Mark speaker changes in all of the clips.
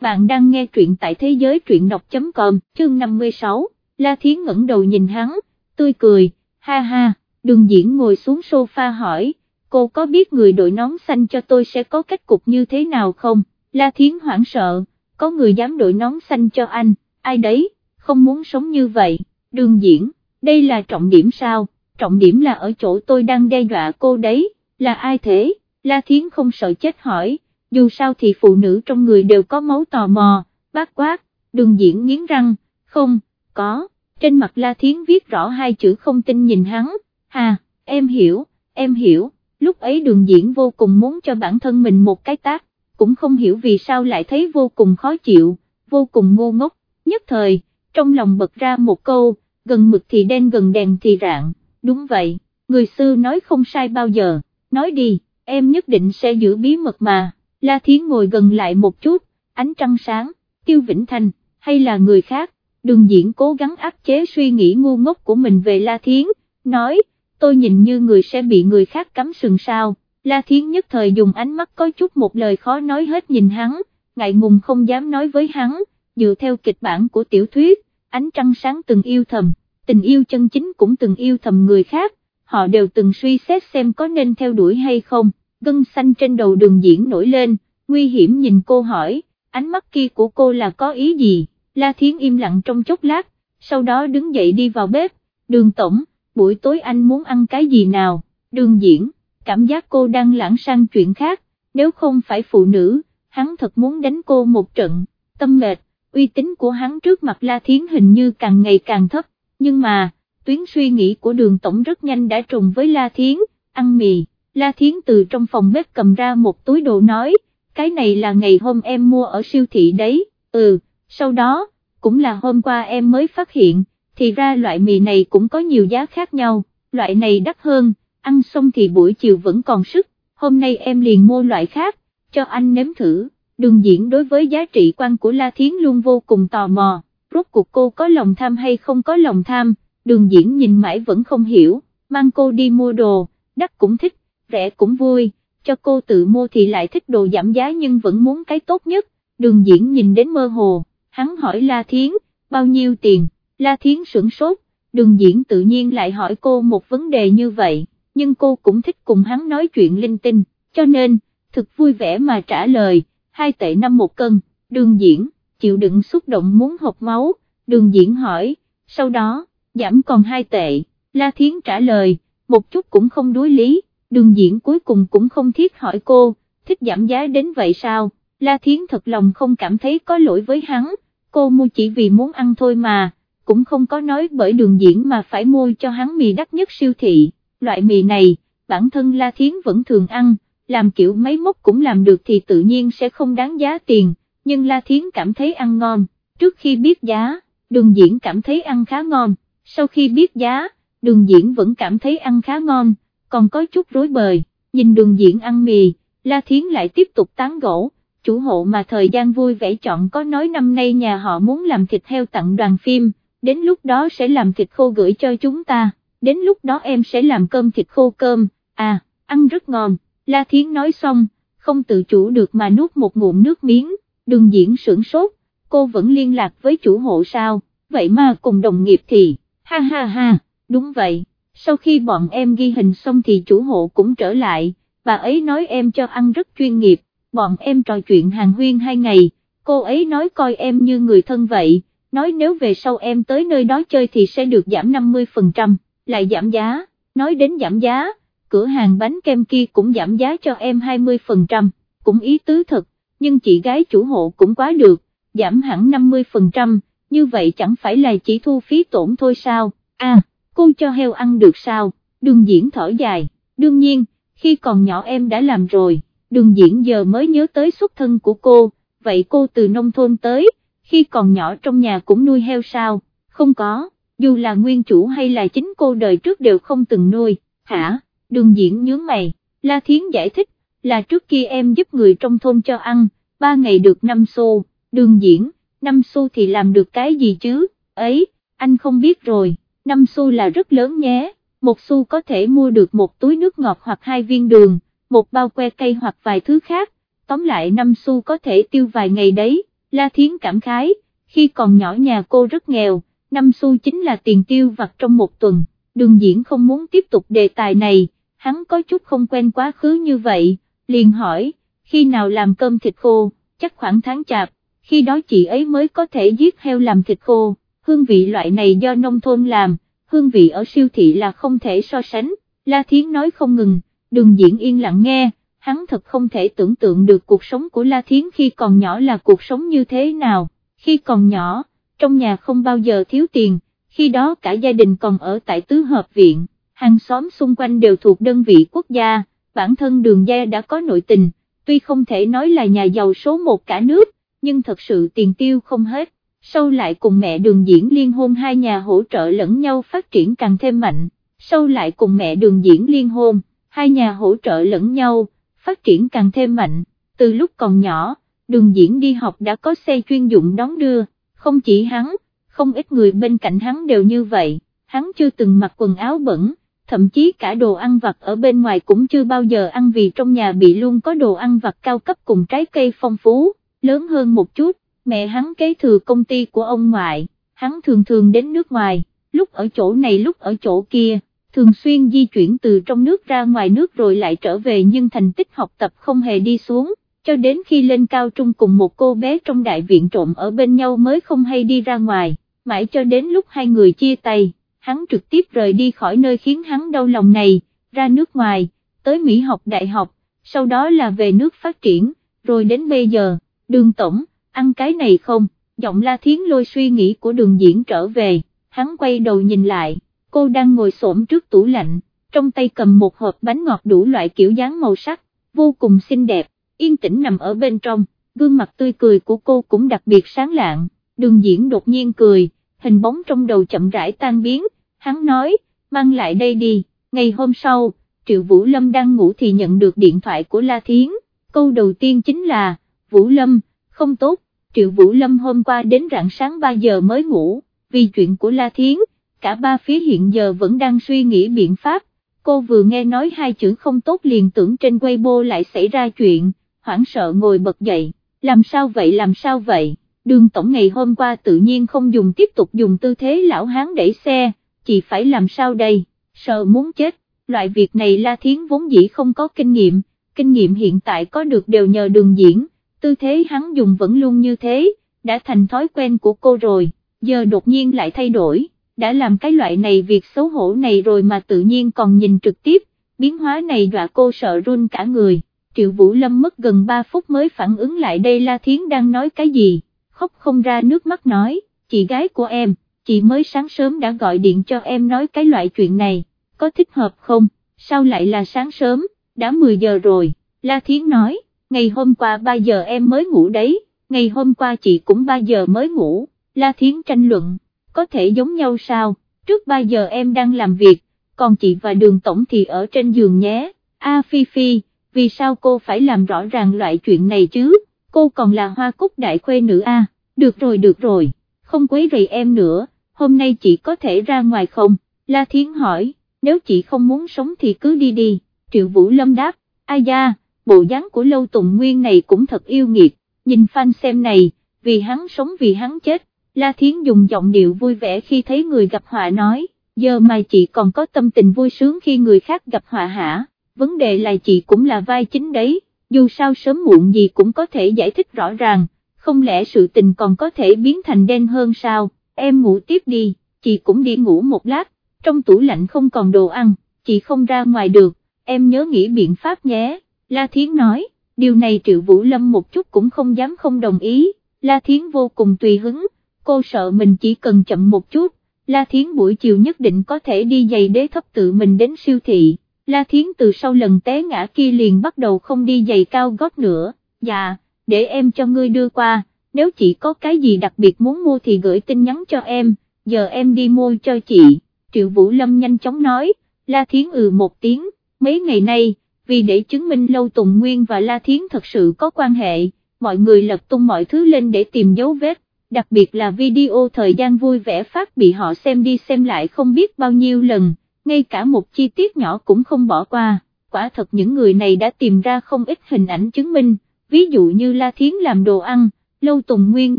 Speaker 1: bạn đang nghe truyện tại thế giới truyện đọc.com, chương 56, La Thiến ngẩng đầu nhìn hắn, tươi cười, ha ha, đường diễn ngồi xuống sofa hỏi, cô có biết người đội nón xanh cho tôi sẽ có kết cục như thế nào không, La Thiến hoảng sợ, có người dám đội nón xanh cho anh, ai đấy, không muốn sống như vậy, đường diễn, đây là trọng điểm sao, trọng điểm là ở chỗ tôi đang đe dọa cô đấy, là ai thế, La Thiến không sợ chết hỏi dù sao thì phụ nữ trong người đều có máu tò mò, bát quát, đường diễn nghiến răng, không, có, trên mặt La Thiến viết rõ hai chữ không tin nhìn hắn, hà, em hiểu, em hiểu, lúc ấy đường diễn vô cùng muốn cho bản thân mình một cái tác, cũng không hiểu vì sao lại thấy vô cùng khó chịu, vô cùng ngô ngốc, nhất thời, trong lòng bật ra một câu, gần mực thì đen gần đèn thì rạng, đúng vậy, người xưa nói không sai bao giờ, nói đi, em nhất định sẽ giữ bí mật mà. La Thiến ngồi gần lại một chút, ánh trăng sáng, Tiêu Vĩnh Thành, hay là người khác, đường diễn cố gắng áp chế suy nghĩ ngu ngốc của mình về La Thiến, nói, tôi nhìn như người sẽ bị người khác cắm sừng sao, La Thiến nhất thời dùng ánh mắt có chút một lời khó nói hết nhìn hắn, ngại ngùng không dám nói với hắn, dựa theo kịch bản của tiểu thuyết, ánh trăng sáng từng yêu thầm, tình yêu chân chính cũng từng yêu thầm người khác, họ đều từng suy xét xem có nên theo đuổi hay không gân xanh trên đầu đường diễn nổi lên, nguy hiểm nhìn cô hỏi, ánh mắt kia của cô là có ý gì, La Thiến im lặng trong chốc lát, sau đó đứng dậy đi vào bếp, đường tổng, buổi tối anh muốn ăn cái gì nào, đường diễn, cảm giác cô đang lãng sang chuyện khác, nếu không phải phụ nữ, hắn thật muốn đánh cô một trận, tâm mệt, uy tín của hắn trước mặt La Thiến hình như càng ngày càng thấp, nhưng mà, tuyến suy nghĩ của đường tổng rất nhanh đã trùng với La Thiến, ăn mì. La Thiến từ trong phòng bếp cầm ra một túi đồ nói, cái này là ngày hôm em mua ở siêu thị đấy, ừ, sau đó, cũng là hôm qua em mới phát hiện, thì ra loại mì này cũng có nhiều giá khác nhau, loại này đắt hơn, ăn xong thì buổi chiều vẫn còn sức, hôm nay em liền mua loại khác, cho anh nếm thử, đường diễn đối với giá trị quan của La Thiến luôn vô cùng tò mò, rốt cuộc cô có lòng tham hay không có lòng tham, đường diễn nhìn mãi vẫn không hiểu, mang cô đi mua đồ, đắt cũng thích rẻ cũng vui, cho cô tự mua thì lại thích đồ giảm giá nhưng vẫn muốn cái tốt nhất, đường diễn nhìn đến mơ hồ, hắn hỏi La Thiến, bao nhiêu tiền, La Thiến sửng sốt, đường diễn tự nhiên lại hỏi cô một vấn đề như vậy, nhưng cô cũng thích cùng hắn nói chuyện linh tinh, cho nên, thực vui vẻ mà trả lời, hai tệ năm một cân, đường diễn, chịu đựng xúc động muốn hộp máu, đường diễn hỏi, sau đó, giảm còn hai tệ, La Thiến trả lời, một chút cũng không đối lý đường diễn cuối cùng cũng không thiết hỏi cô, thích giảm giá đến vậy sao, La Thiến thật lòng không cảm thấy có lỗi với hắn, cô mua chỉ vì muốn ăn thôi mà, cũng không có nói bởi đường diễn mà phải mua cho hắn mì đắt nhất siêu thị, loại mì này, bản thân La Thiến vẫn thường ăn, làm kiểu mấy móc cũng làm được thì tự nhiên sẽ không đáng giá tiền, nhưng La Thiến cảm thấy ăn ngon, trước khi biết giá, đường diễn cảm thấy ăn khá ngon, sau khi biết giá, đường diễn vẫn cảm thấy ăn khá ngon còn có chút rối bời, nhìn đường diễn ăn mì, La Thiến lại tiếp tục tán gỗ, chủ hộ mà thời gian vui vẻ chọn có nói năm nay nhà họ muốn làm thịt heo tặng đoàn phim, đến lúc đó sẽ làm thịt khô gửi cho chúng ta, đến lúc đó em sẽ làm cơm thịt khô cơm, à, ăn rất ngon, La Thiến nói xong, không tự chủ được mà nuốt một ngụm nước miếng, đường diễn sửng sốt, cô vẫn liên lạc với chủ hộ sao, vậy mà cùng đồng nghiệp thì, ha ha ha, đúng vậy sau khi bọn em ghi hình xong thì chủ hộ cũng trở lại, bà ấy nói em cho ăn rất chuyên nghiệp, bọn em trò chuyện hàng huyên hai ngày, cô ấy nói coi em như người thân vậy, nói nếu về sau em tới nơi đó chơi thì sẽ được giảm 50%, lại giảm giá, nói đến giảm giá, cửa hàng bánh kem kia cũng giảm giá cho em 20%, cũng ý tứ thật, nhưng chị gái chủ hộ cũng quá được, giảm hẳn 50%, như vậy chẳng phải là chỉ thu phí tổn thôi sao, à cô cho heo ăn được sao, đường diễn thở dài, đương nhiên, khi còn nhỏ em đã làm rồi, đường diễn giờ mới nhớ tới xuất thân của cô, vậy cô từ nông thôn tới, khi còn nhỏ trong nhà cũng nuôi heo sao, không có, dù là nguyên chủ hay là chính cô đời trước đều không từng nuôi, hả, đường diễn nhướng mày, La Thiến giải thích, là trước kia em giúp người trong thôn cho ăn, ba ngày được 5 xu, đường diễn, 5 xu thì làm được cái gì chứ, ấy, anh không biết rồi. 5 xu là rất lớn nhé, một xu có thể mua được một túi nước ngọt hoặc hai viên đường, một bao que cây hoặc vài thứ khác, tóm lại 5 xu có thể tiêu vài ngày đấy, La Thiến cảm khái, khi còn nhỏ nhà cô rất nghèo, năm xu chính là tiền tiêu vặt trong một tuần, đường diễn không muốn tiếp tục đề tài này, hắn có chút không quen quá khứ như vậy, liền hỏi, khi nào làm cơm thịt khô, chắc khoảng tháng chạp, khi đó chị ấy mới có thể giết heo làm thịt khô, hương vị loại này do nông thôn làm, hương vị ở siêu thị là không thể so sánh, La Thiến nói không ngừng, đường diễn yên lặng nghe, hắn thật không thể tưởng tượng được cuộc sống của La Thiến khi còn nhỏ là cuộc sống như thế nào, khi còn nhỏ, trong nhà không bao giờ thiếu tiền, khi đó cả gia đình còn ở tại tứ hợp viện, hàng xóm xung quanh đều thuộc đơn vị quốc gia, bản thân đường gia đã có nội tình, tuy không thể nói là nhà giàu số một cả nước, nhưng thật sự tiền tiêu không hết, sau lại cùng mẹ đường diễn liên hôn hai nhà hỗ trợ lẫn nhau phát triển càng thêm mạnh, sau lại cùng mẹ đường diễn liên hôn, hai nhà hỗ trợ lẫn nhau, phát triển càng thêm mạnh, từ lúc còn nhỏ, đường diễn đi học đã có xe chuyên dụng đón đưa, không chỉ hắn, không ít người bên cạnh hắn đều như vậy, hắn chưa từng mặc quần áo bẩn, thậm chí cả đồ ăn vặt ở bên ngoài cũng chưa bao giờ ăn vì trong nhà bị luôn có đồ ăn vặt cao cấp cùng trái cây phong phú, lớn hơn một chút, mẹ hắn kế thừa công ty của ông ngoại, hắn thường thường đến nước ngoài, lúc ở chỗ này lúc ở chỗ kia, thường xuyên di chuyển từ trong nước ra ngoài nước rồi lại trở về nhưng thành tích học tập không hề đi xuống, cho đến khi lên cao trung cùng một cô bé trong đại viện trộm ở bên nhau mới không hay đi ra ngoài, mãi cho đến lúc hai người chia tay, hắn trực tiếp rời đi khỏi nơi khiến hắn đau lòng này, ra nước ngoài, tới Mỹ học đại học, sau đó là về nước phát triển, rồi đến bây giờ, đường tổng, ăn cái này không, giọng la thiến lôi suy nghĩ của đường diễn trở về, hắn quay đầu nhìn lại cô đang ngồi xổm trước tủ lạnh, trong tay cầm một hộp bánh ngọt đủ loại kiểu dáng màu sắc, vô cùng xinh đẹp, yên tĩnh nằm ở bên trong, gương mặt tươi cười của cô cũng đặc biệt sáng lạng, đường diễn đột nhiên cười, hình bóng trong đầu chậm rãi tan biến, hắn nói, mang lại đây đi, ngày hôm sau, Triệu Vũ Lâm đang ngủ thì nhận được điện thoại của La Thiến, câu đầu tiên chính là, Vũ Lâm, không tốt, Triệu Vũ Lâm hôm qua đến rạng sáng 3 giờ mới ngủ, vì chuyện của La Thiến, cả ba phía hiện giờ vẫn đang suy nghĩ biện pháp, cô vừa nghe nói hai chữ không tốt liền tưởng trên Weibo lại xảy ra chuyện, hoảng sợ ngồi bật dậy, làm sao vậy làm sao vậy, đường tổng ngày hôm qua tự nhiên không dùng tiếp tục dùng tư thế lão hán đẩy xe, chỉ phải làm sao đây, sợ muốn chết, loại việc này La Thiến vốn dĩ không có kinh nghiệm, kinh nghiệm hiện tại có được đều nhờ đường diễn, tư thế hắn dùng vẫn luôn như thế, đã thành thói quen của cô rồi, giờ đột nhiên lại thay đổi đã làm cái loại này việc xấu hổ này rồi mà tự nhiên còn nhìn trực tiếp, biến hóa này dọa cô sợ run cả người, Triệu Vũ Lâm mất gần 3 phút mới phản ứng lại đây La Thiến đang nói cái gì, khóc không ra nước mắt nói, chị gái của em, chị mới sáng sớm đã gọi điện cho em nói cái loại chuyện này, có thích hợp không, sao lại là sáng sớm, đã 10 giờ rồi, La Thiến nói, ngày hôm qua 3 giờ em mới ngủ đấy, ngày hôm qua chị cũng 3 giờ mới ngủ, La Thiến tranh luận có thể giống nhau sao, trước 3 giờ em đang làm việc, còn chị và đường tổng thì ở trên giường nhé, A Phi Phi, vì sao cô phải làm rõ ràng loại chuyện này chứ, cô còn là hoa cúc đại khuê nữ A, được rồi được rồi, không quấy rầy em nữa, hôm nay chị có thể ra ngoài không, La Thiến hỏi, nếu chị không muốn sống thì cứ đi đi, Triệu Vũ Lâm đáp, ai da, bộ dáng của Lâu Tùng Nguyên này cũng thật yêu nghiệt, nhìn fan xem này, vì hắn sống vì hắn chết, La Thiến dùng giọng điệu vui vẻ khi thấy người gặp họa nói, giờ mà chị còn có tâm tình vui sướng khi người khác gặp họa hả, vấn đề là chị cũng là vai chính đấy, dù sao sớm muộn gì cũng có thể giải thích rõ ràng, không lẽ sự tình còn có thể biến thành đen hơn sao, em ngủ tiếp đi, chị cũng đi ngủ một lát, trong tủ lạnh không còn đồ ăn, chị không ra ngoài được, em nhớ nghĩ biện pháp nhé, La Thiến nói, điều này Triệu Vũ Lâm một chút cũng không dám không đồng ý, La Thiến vô cùng tùy hứng cô sợ mình chỉ cần chậm một chút, La Thiến buổi chiều nhất định có thể đi giày đế thấp tự mình đến siêu thị, La Thiến từ sau lần té ngã kia liền bắt đầu không đi giày cao gót nữa, dạ, để em cho ngươi đưa qua, nếu chị có cái gì đặc biệt muốn mua thì gửi tin nhắn cho em, giờ em đi mua cho chị, Triệu Vũ Lâm nhanh chóng nói, La Thiến ừ một tiếng, mấy ngày nay, vì để chứng minh Lâu Tùng Nguyên và La Thiến thật sự có quan hệ, mọi người lật tung mọi thứ lên để tìm dấu vết đặc biệt là video thời gian vui vẻ phát bị họ xem đi xem lại không biết bao nhiêu lần, ngay cả một chi tiết nhỏ cũng không bỏ qua, quả thật những người này đã tìm ra không ít hình ảnh chứng minh, ví dụ như La Thiến làm đồ ăn, Lâu Tùng Nguyên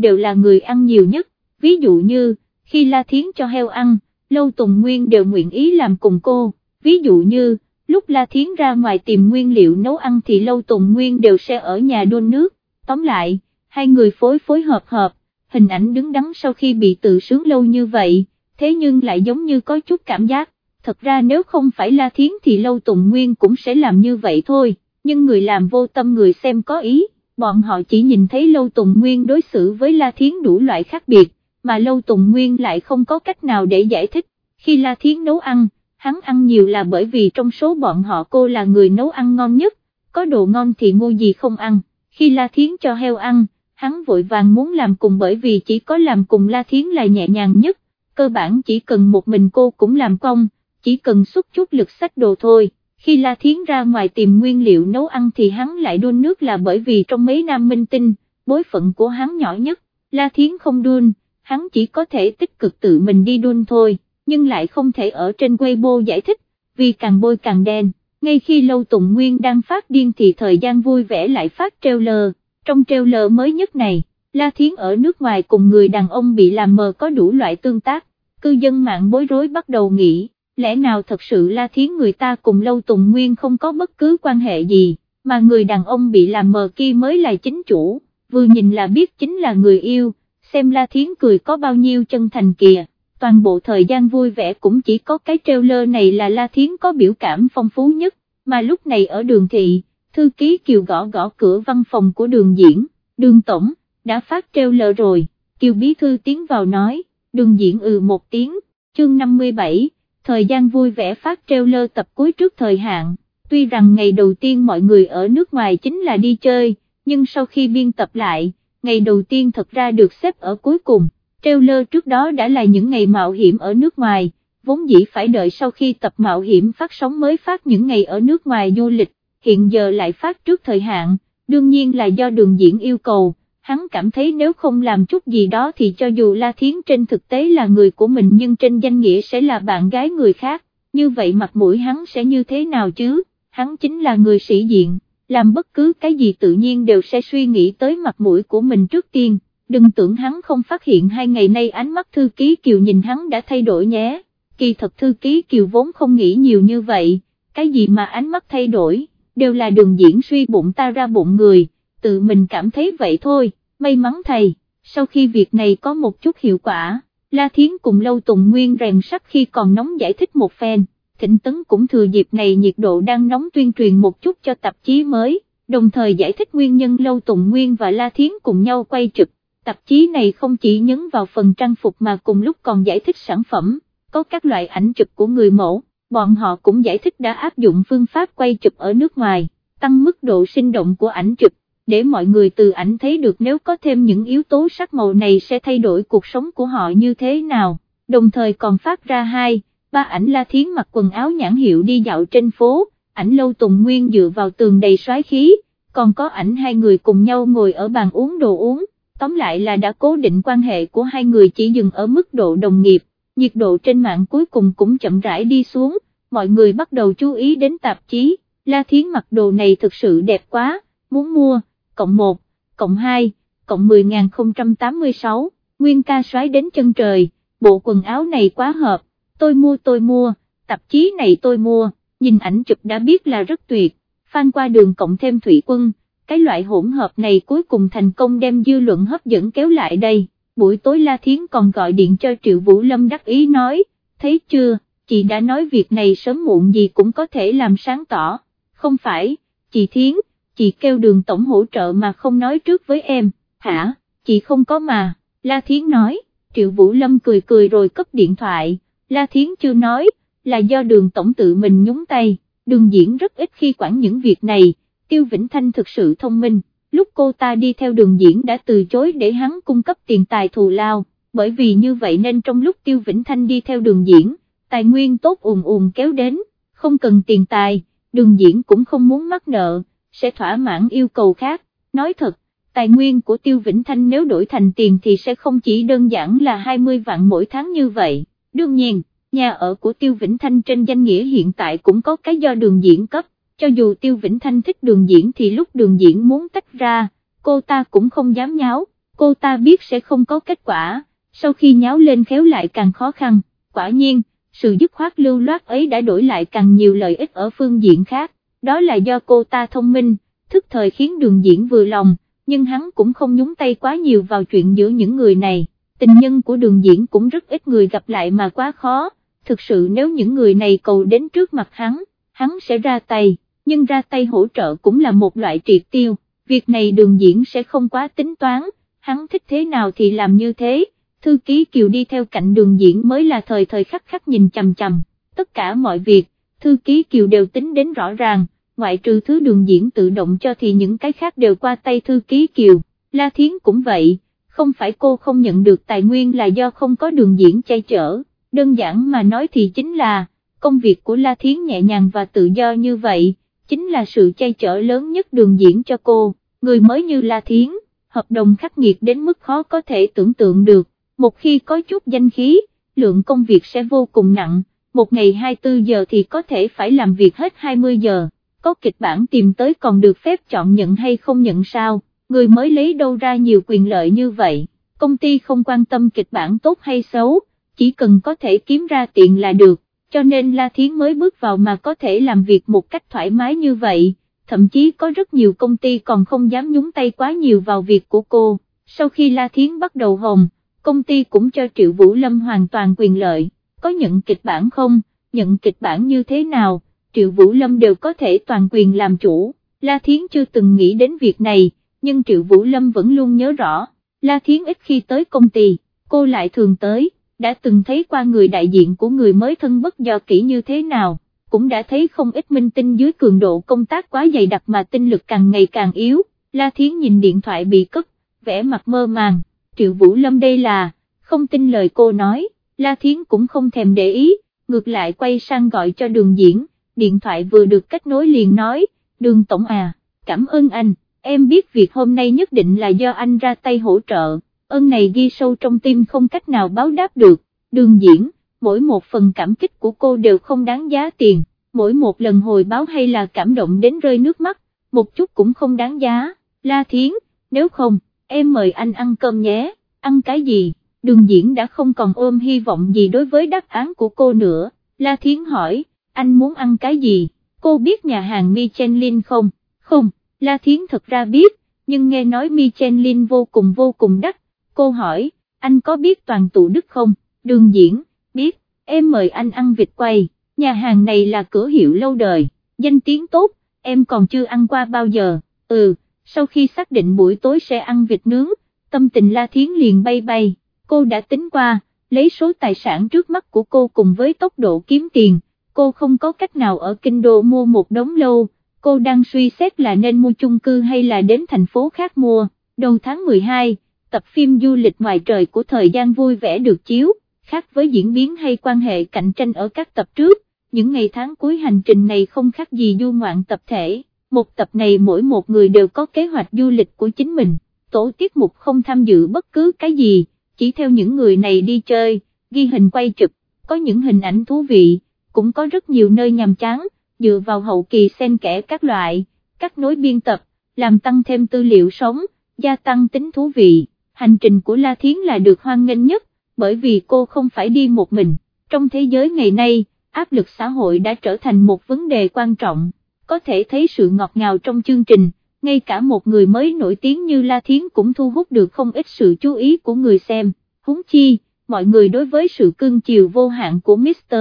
Speaker 1: đều là người ăn nhiều nhất, ví dụ như, khi La Thiến cho heo ăn, Lâu Tùng Nguyên đều nguyện ý làm cùng cô, ví dụ như, lúc La Thiến ra ngoài tìm nguyên liệu nấu ăn thì Lâu Tùng Nguyên đều sẽ ở nhà đun nước, tóm lại, hai người phối phối hợp hợp, hình ảnh đứng đắn sau khi bị tự sướng lâu như vậy, thế nhưng lại giống như có chút cảm giác, thật ra nếu không phải La Thiến thì Lâu Tùng Nguyên cũng sẽ làm như vậy thôi, nhưng người làm vô tâm người xem có ý, bọn họ chỉ nhìn thấy Lâu Tùng Nguyên đối xử với La Thiến đủ loại khác biệt, mà Lâu Tùng Nguyên lại không có cách nào để giải thích, khi La Thiến nấu ăn, hắn ăn nhiều là bởi vì trong số bọn họ cô là người nấu ăn ngon nhất, có đồ ngon thì ngô gì không ăn, khi La Thiến cho heo ăn, hắn vội vàng muốn làm cùng bởi vì chỉ có làm cùng La Thiến là nhẹ nhàng nhất, cơ bản chỉ cần một mình cô cũng làm công, chỉ cần xuất chút lực sách đồ thôi. Khi La Thiến ra ngoài tìm nguyên liệu nấu ăn thì hắn lại đun nước là bởi vì trong mấy nam minh tinh, bối phận của hắn nhỏ nhất, La Thiến không đun, hắn chỉ có thể tích cực tự mình đi đun thôi, nhưng lại không thể ở trên Weibo giải thích, vì càng bôi càng đen, ngay khi Lâu Tùng Nguyên đang phát điên thì thời gian vui vẻ lại phát trailer, trong trailer mới nhất này, La Thiến ở nước ngoài cùng người đàn ông bị làm mờ có đủ loại tương tác, cư dân mạng bối rối bắt đầu nghĩ, lẽ nào thật sự La Thiến người ta cùng Lâu Tùng Nguyên không có bất cứ quan hệ gì, mà người đàn ông bị làm mờ kia mới là chính chủ, vừa nhìn là biết chính là người yêu, xem La Thiến cười có bao nhiêu chân thành kìa, toàn bộ thời gian vui vẻ cũng chỉ có cái trailer này là La Thiến có biểu cảm phong phú nhất, mà lúc này ở đường thị, thư ký Kiều gõ gõ cửa văn phòng của đường diễn, đường tổng, đã phát trailer rồi, Kiều bí thư tiến vào nói, đường diễn ừ một tiếng, chương 57, thời gian vui vẻ phát trailer tập cuối trước thời hạn, tuy rằng ngày đầu tiên mọi người ở nước ngoài chính là đi chơi, nhưng sau khi biên tập lại, ngày đầu tiên thật ra được xếp ở cuối cùng, trailer trước đó đã là những ngày mạo hiểm ở nước ngoài, vốn dĩ phải đợi sau khi tập mạo hiểm phát sóng mới phát những ngày ở nước ngoài du lịch, hiện giờ lại phát trước thời hạn, đương nhiên là do đường diễn yêu cầu, hắn cảm thấy nếu không làm chút gì đó thì cho dù La Thiến trên thực tế là người của mình nhưng trên danh nghĩa sẽ là bạn gái người khác, như vậy mặt mũi hắn sẽ như thế nào chứ, hắn chính là người sĩ diện, làm bất cứ cái gì tự nhiên đều sẽ suy nghĩ tới mặt mũi của mình trước tiên, đừng tưởng hắn không phát hiện hai ngày nay ánh mắt thư ký Kiều nhìn hắn đã thay đổi nhé, kỳ thật thư ký Kiều vốn không nghĩ nhiều như vậy, cái gì mà ánh mắt thay đổi, đều là đường diễn suy bụng ta ra bụng người, tự mình cảm thấy vậy thôi. May mắn thầy, sau khi việc này có một chút hiệu quả, La Thiến cùng Lâu Tùng Nguyên rèn sắt khi còn nóng giải thích một phen, Thịnh Tấn cũng thừa dịp này nhiệt độ đang nóng tuyên truyền một chút cho tạp chí mới, đồng thời giải thích nguyên nhân Lâu Tùng Nguyên và La Thiến cùng nhau quay trực tạp chí này không chỉ nhấn vào phần trang phục mà cùng lúc còn giải thích sản phẩm, có các loại ảnh chụp của người mẫu, bọn họ cũng giải thích đã áp dụng phương pháp quay chụp ở nước ngoài, tăng mức độ sinh động của ảnh chụp để mọi người từ ảnh thấy được nếu có thêm những yếu tố sắc màu này sẽ thay đổi cuộc sống của họ như thế nào, đồng thời còn phát ra hai, ba ảnh La Thiến mặc quần áo nhãn hiệu đi dạo trên phố, ảnh Lâu Tùng Nguyên dựa vào tường đầy xoái khí, còn có ảnh hai người cùng nhau ngồi ở bàn uống đồ uống, tóm lại là đã cố định quan hệ của hai người chỉ dừng ở mức độ đồng nghiệp, nhiệt độ trên mạng cuối cùng cũng chậm rãi đi xuống, mọi người bắt đầu chú ý đến tạp chí, La Thiến mặc đồ này thực sự đẹp quá, muốn mua cộng 1, cộng 2, cộng 10.086, nguyên ca xoáy đến chân trời, bộ quần áo này quá hợp, tôi mua tôi mua, tạp chí này tôi mua, nhìn ảnh chụp đã biết là rất tuyệt, phan qua đường cộng thêm thủy quân, cái loại hỗn hợp này cuối cùng thành công đem dư luận hấp dẫn kéo lại đây, buổi tối La Thiến còn gọi điện cho Triệu Vũ Lâm đắc ý nói, thấy chưa, chị đã nói việc này sớm muộn gì cũng có thể làm sáng tỏ, không phải, chị Thiến, chị kêu đường tổng hỗ trợ mà không nói trước với em, hả, chị không có mà, La Thiến nói, Triệu Vũ Lâm cười cười rồi cấp điện thoại, La Thiến chưa nói, là do đường tổng tự mình nhúng tay, đường diễn rất ít khi quản những việc này, Tiêu Vĩnh Thanh thực sự thông minh, lúc cô ta đi theo đường diễn đã từ chối để hắn cung cấp tiền tài thù lao, bởi vì như vậy nên trong lúc Tiêu Vĩnh Thanh đi theo đường diễn, tài nguyên tốt ùn ùn kéo đến, không cần tiền tài, đường diễn cũng không muốn mắc nợ, sẽ thỏa mãn yêu cầu khác, nói thật, tài nguyên của Tiêu Vĩnh Thanh nếu đổi thành tiền thì sẽ không chỉ đơn giản là 20 vạn mỗi tháng như vậy, đương nhiên, nhà ở của Tiêu Vĩnh Thanh trên danh nghĩa hiện tại cũng có cái do đường diễn cấp, cho dù Tiêu Vĩnh Thanh thích đường diễn thì lúc đường diễn muốn tách ra, cô ta cũng không dám nháo, cô ta biết sẽ không có kết quả, sau khi nháo lên khéo lại càng khó khăn, quả nhiên, sự dứt khoát lưu loát ấy đã đổi lại càng nhiều lợi ích ở phương diện khác, đó là do cô ta thông minh, thức thời khiến đường diễn vừa lòng, nhưng hắn cũng không nhúng tay quá nhiều vào chuyện giữa những người này, tình nhân của đường diễn cũng rất ít người gặp lại mà quá khó, thực sự nếu những người này cầu đến trước mặt hắn, hắn sẽ ra tay, nhưng ra tay hỗ trợ cũng là một loại triệt tiêu, việc này đường diễn sẽ không quá tính toán, hắn thích thế nào thì làm như thế, thư ký Kiều đi theo cạnh đường diễn mới là thời thời khắc khắc nhìn chằm chằm, tất cả mọi việc, thư ký Kiều đều tính đến rõ ràng, ngoại trừ thứ đường diễn tự động cho thì những cái khác đều qua tay thư ký Kiều, La Thiến cũng vậy, không phải cô không nhận được tài nguyên là do không có đường diễn chay chở, đơn giản mà nói thì chính là, công việc của La Thiến nhẹ nhàng và tự do như vậy, chính là sự chay chở lớn nhất đường diễn cho cô, người mới như La Thiến, hợp đồng khắc nghiệt đến mức khó có thể tưởng tượng được, một khi có chút danh khí, lượng công việc sẽ vô cùng nặng, một ngày 24 giờ thì có thể phải làm việc hết 20 giờ, có kịch bản tìm tới còn được phép chọn nhận hay không nhận sao, người mới lấy đâu ra nhiều quyền lợi như vậy, công ty không quan tâm kịch bản tốt hay xấu, chỉ cần có thể kiếm ra tiền là được, cho nên La Thiến mới bước vào mà có thể làm việc một cách thoải mái như vậy, thậm chí có rất nhiều công ty còn không dám nhúng tay quá nhiều vào việc của cô, sau khi La Thiến bắt đầu hồng, công ty cũng cho Triệu Vũ Lâm hoàn toàn quyền lợi, có nhận kịch bản không, nhận kịch bản như thế nào, Triệu Vũ Lâm đều có thể toàn quyền làm chủ, La Thiến chưa từng nghĩ đến việc này, nhưng Triệu Vũ Lâm vẫn luôn nhớ rõ, La Thiến ít khi tới công ty, cô lại thường tới, đã từng thấy qua người đại diện của người mới thân bất do kỹ như thế nào, cũng đã thấy không ít minh tinh dưới cường độ công tác quá dày đặc mà tinh lực càng ngày càng yếu, La Thiến nhìn điện thoại bị cất, vẽ mặt mơ màng, Triệu Vũ Lâm đây là, không tin lời cô nói, La Thiến cũng không thèm để ý, ngược lại quay sang gọi cho đường diễn, điện thoại vừa được kết nối liền nói, đường tổng à, cảm ơn anh, em biết việc hôm nay nhất định là do anh ra tay hỗ trợ, ơn này ghi sâu trong tim không cách nào báo đáp được, đường diễn, mỗi một phần cảm kích của cô đều không đáng giá tiền, mỗi một lần hồi báo hay là cảm động đến rơi nước mắt, một chút cũng không đáng giá, La Thiến, nếu không, em mời anh ăn cơm nhé, ăn cái gì, đường diễn đã không còn ôm hy vọng gì đối với đáp án của cô nữa, La Thiến hỏi, anh muốn ăn cái gì, cô biết nhà hàng Michelin không, không, La Thiến thật ra biết, nhưng nghe nói Michelin vô cùng vô cùng đắt, cô hỏi, anh có biết toàn tụ đức không, đường diễn, biết, em mời anh ăn vịt quay, nhà hàng này là cửa hiệu lâu đời, danh tiếng tốt, em còn chưa ăn qua bao giờ, ừ, sau khi xác định buổi tối sẽ ăn vịt nướng, tâm tình La Thiến liền bay bay, cô đã tính qua, lấy số tài sản trước mắt của cô cùng với tốc độ kiếm tiền, cô không có cách nào ở kinh đô mua một đống lâu, cô đang suy xét là nên mua chung cư hay là đến thành phố khác mua, đầu tháng 12, tập phim du lịch ngoài trời của thời gian vui vẻ được chiếu, khác với diễn biến hay quan hệ cạnh tranh ở các tập trước, những ngày tháng cuối hành trình này không khác gì du ngoạn tập thể, một tập này mỗi một người đều có kế hoạch du lịch của chính mình, tổ tiết mục không tham dự bất cứ cái gì, chỉ theo những người này đi chơi, ghi hình quay chụp, có những hình ảnh thú vị, cũng có rất nhiều nơi nhàm chán, dựa vào hậu kỳ xen kẽ các loại, các nối biên tập, làm tăng thêm tư liệu sống, gia tăng tính thú vị, hành trình của La Thiến là được hoan nghênh nhất, bởi vì cô không phải đi một mình, trong thế giới ngày nay, áp lực xã hội đã trở thành một vấn đề quan trọng, có thể thấy sự ngọt ngào trong chương trình, ngay cả một người mới nổi tiếng như La Thiến cũng thu hút được không ít sự chú ý của người xem, huống chi, mọi người đối với sự cưng chiều vô hạn của Mr.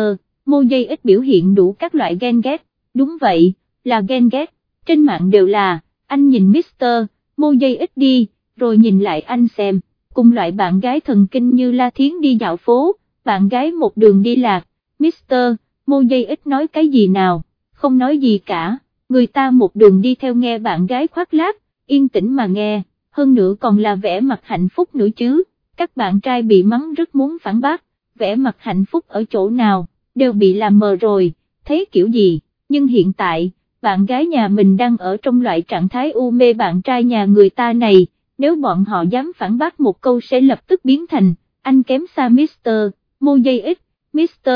Speaker 1: Mô dây ít biểu hiện đủ các loại ghen ghét, đúng vậy, là ghen ghét, trên mạng đều là, anh nhìn Mr. Mô dây ít đi, rồi nhìn lại anh xem, cùng loại bạn gái thần kinh như La Thiến đi dạo phố, bạn gái một đường đi lạc, Mr. Mô dây ít nói cái gì nào, không nói gì cả, người ta một đường đi theo nghe bạn gái khoác lác, yên tĩnh mà nghe, hơn nữa còn là vẻ mặt hạnh phúc nữa chứ, các bạn trai bị mắng rất muốn phản bác, vẻ mặt hạnh phúc ở chỗ nào, đều bị làm mờ rồi, thấy kiểu gì, nhưng hiện tại, bạn gái nhà mình đang ở trong loại trạng thái u mê bạn trai nhà người ta này, nếu bọn họ dám phản bác một câu sẽ lập tức biến thành, anh kém xa Mr. Mô dây ít, Mr.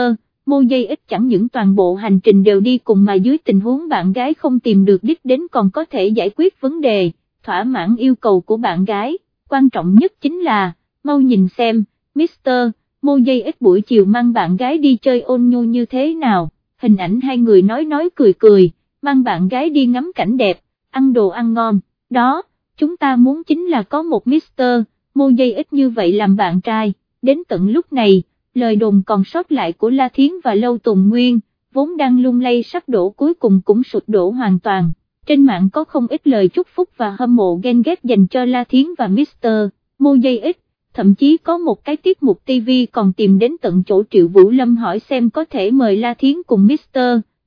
Speaker 1: Mô dây chẳng những toàn bộ hành trình đều đi cùng mà dưới tình huống bạn gái không tìm được đích đến còn có thể giải quyết vấn đề, thỏa mãn yêu cầu của bạn gái, quan trọng nhất chính là, mau nhìn xem, Mr. Mô dây buổi chiều mang bạn gái đi chơi ôn nhu như thế nào, hình ảnh hai người nói nói cười cười, mang bạn gái đi ngắm cảnh đẹp, ăn đồ ăn ngon, đó, chúng ta muốn chính là có một Mr. Mô dây ít như vậy làm bạn trai, đến tận lúc này, lời đồn còn sót lại của La Thiến và Lâu Tùng Nguyên, vốn đang lung lay sắp đổ cuối cùng cũng sụt đổ hoàn toàn. Trên mạng có không ít lời chúc phúc và hâm mộ ghen ghét dành cho La Thiến và Mr. Mô Dây Ít, thậm chí có một cái tiết mục TV còn tìm đến tận chỗ Triệu Vũ Lâm hỏi xem có thể mời La Thiến cùng Mr.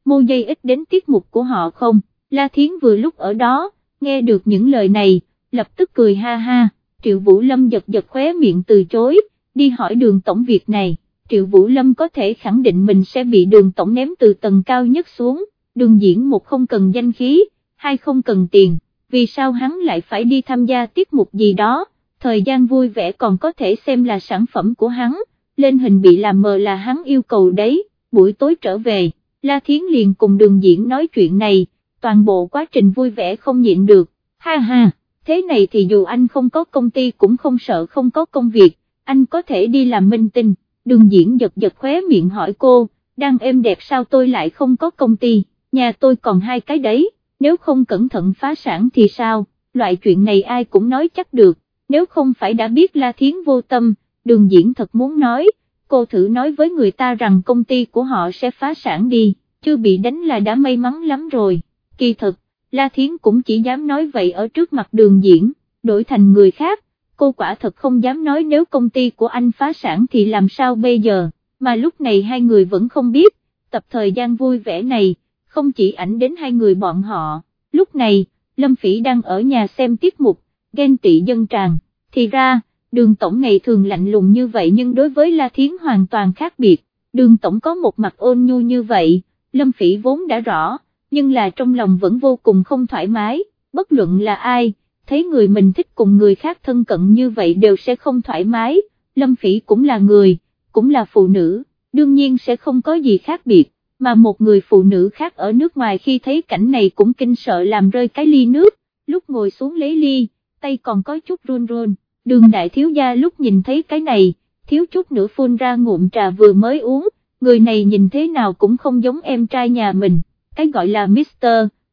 Speaker 1: Mô Dây Ít đến tiết mục của họ không. La Thiến vừa lúc ở đó, nghe được những lời này, lập tức cười ha ha, Triệu Vũ Lâm giật giật khóe miệng từ chối, đi hỏi đường tổng việc này, Triệu Vũ Lâm có thể khẳng định mình sẽ bị đường tổng ném từ tầng cao nhất xuống, đường diễn một không cần danh khí, hai không cần tiền, vì sao hắn lại phải đi tham gia tiết mục gì đó, thời gian vui vẻ còn có thể xem là sản phẩm của hắn, lên hình bị làm mờ là hắn yêu cầu đấy, buổi tối trở về, La Thiến liền cùng đường diễn nói chuyện này, toàn bộ quá trình vui vẻ không nhịn được, ha ha, thế này thì dù anh không có công ty cũng không sợ không có công việc, anh có thể đi làm minh tinh, đường diễn giật giật khóe miệng hỏi cô, đang êm đẹp sao tôi lại không có công ty, nhà tôi còn hai cái đấy, nếu không cẩn thận phá sản thì sao, loại chuyện này ai cũng nói chắc được, nếu không phải đã biết La Thiến vô tâm, đường diễn thật muốn nói, cô thử nói với người ta rằng công ty của họ sẽ phá sản đi, chưa bị đánh là đã may mắn lắm rồi, kỳ thực, La Thiến cũng chỉ dám nói vậy ở trước mặt đường diễn, đổi thành người khác, cô quả thật không dám nói nếu công ty của anh phá sản thì làm sao bây giờ, mà lúc này hai người vẫn không biết, tập thời gian vui vẻ này, không chỉ ảnh đến hai người bọn họ, lúc này, Lâm Phỉ đang ở nhà xem tiết mục, ghen tị dân tràn, thì ra, đường tổng ngày thường lạnh lùng như vậy nhưng đối với La Thiến hoàn toàn khác biệt, đường tổng có một mặt ôn nhu như vậy, Lâm Phỉ vốn đã rõ, nhưng là trong lòng vẫn vô cùng không thoải mái, bất luận là ai, thấy người mình thích cùng người khác thân cận như vậy đều sẽ không thoải mái, Lâm Phỉ cũng là người, cũng là phụ nữ, đương nhiên sẽ không có gì khác biệt, mà một người phụ nữ khác ở nước ngoài khi thấy cảnh này cũng kinh sợ làm rơi cái ly nước, lúc ngồi xuống lấy ly, tay còn có chút run run, đường đại thiếu gia lúc nhìn thấy cái này, thiếu chút nữa phun ra ngụm trà vừa mới uống, người này nhìn thế nào cũng không giống em trai nhà mình, cái gọi là Mr.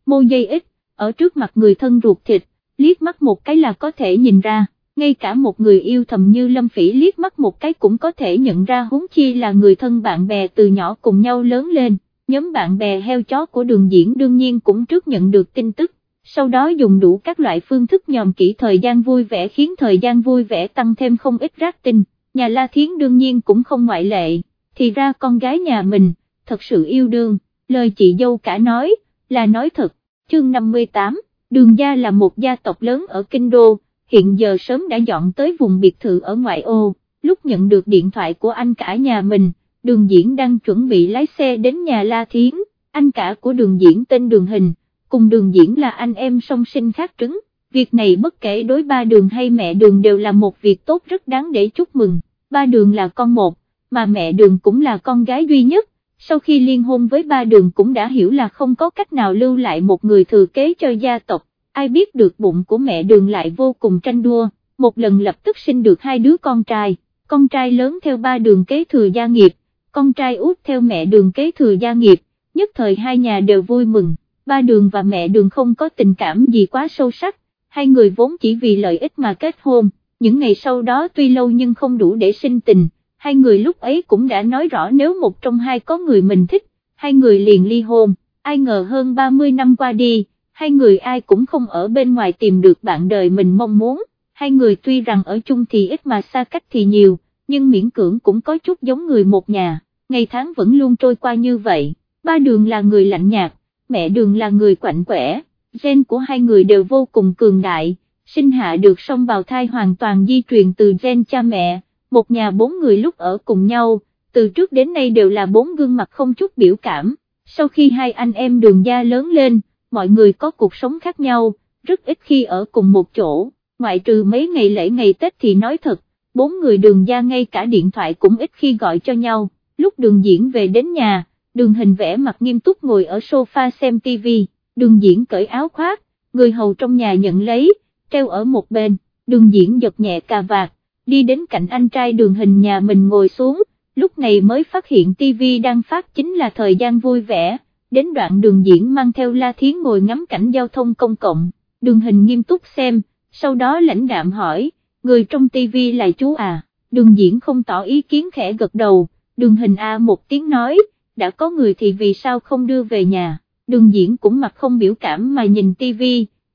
Speaker 1: Mô Dây Ít, ở trước mặt người thân ruột thịt, liếc mắt một cái là có thể nhìn ra, ngay cả một người yêu thầm như Lâm Phỉ liếc mắt một cái cũng có thể nhận ra huống chi là người thân bạn bè từ nhỏ cùng nhau lớn lên, nhóm bạn bè heo chó của đường diễn đương nhiên cũng trước nhận được tin tức, sau đó dùng đủ các loại phương thức nhòm kỹ thời gian vui vẻ khiến thời gian vui vẻ tăng thêm không ít rác tinh, nhà La Thiến đương nhiên cũng không ngoại lệ, thì ra con gái nhà mình, thật sự yêu đương, lời chị dâu cả nói, là nói thật, chương 58 đường gia là một gia tộc lớn ở Kinh Đô, hiện giờ sớm đã dọn tới vùng biệt thự ở ngoại ô, lúc nhận được điện thoại của anh cả nhà mình, đường diễn đang chuẩn bị lái xe đến nhà La Thiến, anh cả của đường diễn tên đường hình, cùng đường diễn là anh em song sinh khác trứng, việc này bất kể đối ba đường hay mẹ đường đều là một việc tốt rất đáng để chúc mừng, ba đường là con một, mà mẹ đường cũng là con gái duy nhất, sau khi liên hôn với ba đường cũng đã hiểu là không có cách nào lưu lại một người thừa kế cho gia tộc, ai biết được bụng của mẹ đường lại vô cùng tranh đua, một lần lập tức sinh được hai đứa con trai, con trai lớn theo ba đường kế thừa gia nghiệp, con trai út theo mẹ đường kế thừa gia nghiệp, nhất thời hai nhà đều vui mừng, ba đường và mẹ đường không có tình cảm gì quá sâu sắc, hai người vốn chỉ vì lợi ích mà kết hôn, những ngày sau đó tuy lâu nhưng không đủ để sinh tình hai người lúc ấy cũng đã nói rõ nếu một trong hai có người mình thích, hai người liền ly hôn, ai ngờ hơn 30 năm qua đi, hai người ai cũng không ở bên ngoài tìm được bạn đời mình mong muốn, hai người tuy rằng ở chung thì ít mà xa cách thì nhiều, nhưng miễn cưỡng cũng có chút giống người một nhà, ngày tháng vẫn luôn trôi qua như vậy, ba đường là người lạnh nhạt, mẹ đường là người quạnh quẻ, gen của hai người đều vô cùng cường đại, sinh hạ được song bào thai hoàn toàn di truyền từ gen cha mẹ một nhà bốn người lúc ở cùng nhau, từ trước đến nay đều là bốn gương mặt không chút biểu cảm, sau khi hai anh em đường gia lớn lên, mọi người có cuộc sống khác nhau, rất ít khi ở cùng một chỗ, ngoại trừ mấy ngày lễ ngày Tết thì nói thật, bốn người đường gia ngay cả điện thoại cũng ít khi gọi cho nhau, lúc đường diễn về đến nhà, đường hình vẽ mặt nghiêm túc ngồi ở sofa xem TV, đường diễn cởi áo khoác, người hầu trong nhà nhận lấy, treo ở một bên. Đường diễn giật nhẹ cà vạt, đi đến cạnh anh trai đường hình nhà mình ngồi xuống, lúc này mới phát hiện TV đang phát chính là thời gian vui vẻ, đến đoạn đường diễn mang theo La Thiến ngồi ngắm cảnh giao thông công cộng, đường hình nghiêm túc xem, sau đó lãnh đạm hỏi, người trong TV là chú à, đường diễn không tỏ ý kiến khẽ gật đầu, đường hình A một tiếng nói, đã có người thì vì sao không đưa về nhà, đường diễn cũng mặt không biểu cảm mà nhìn TV,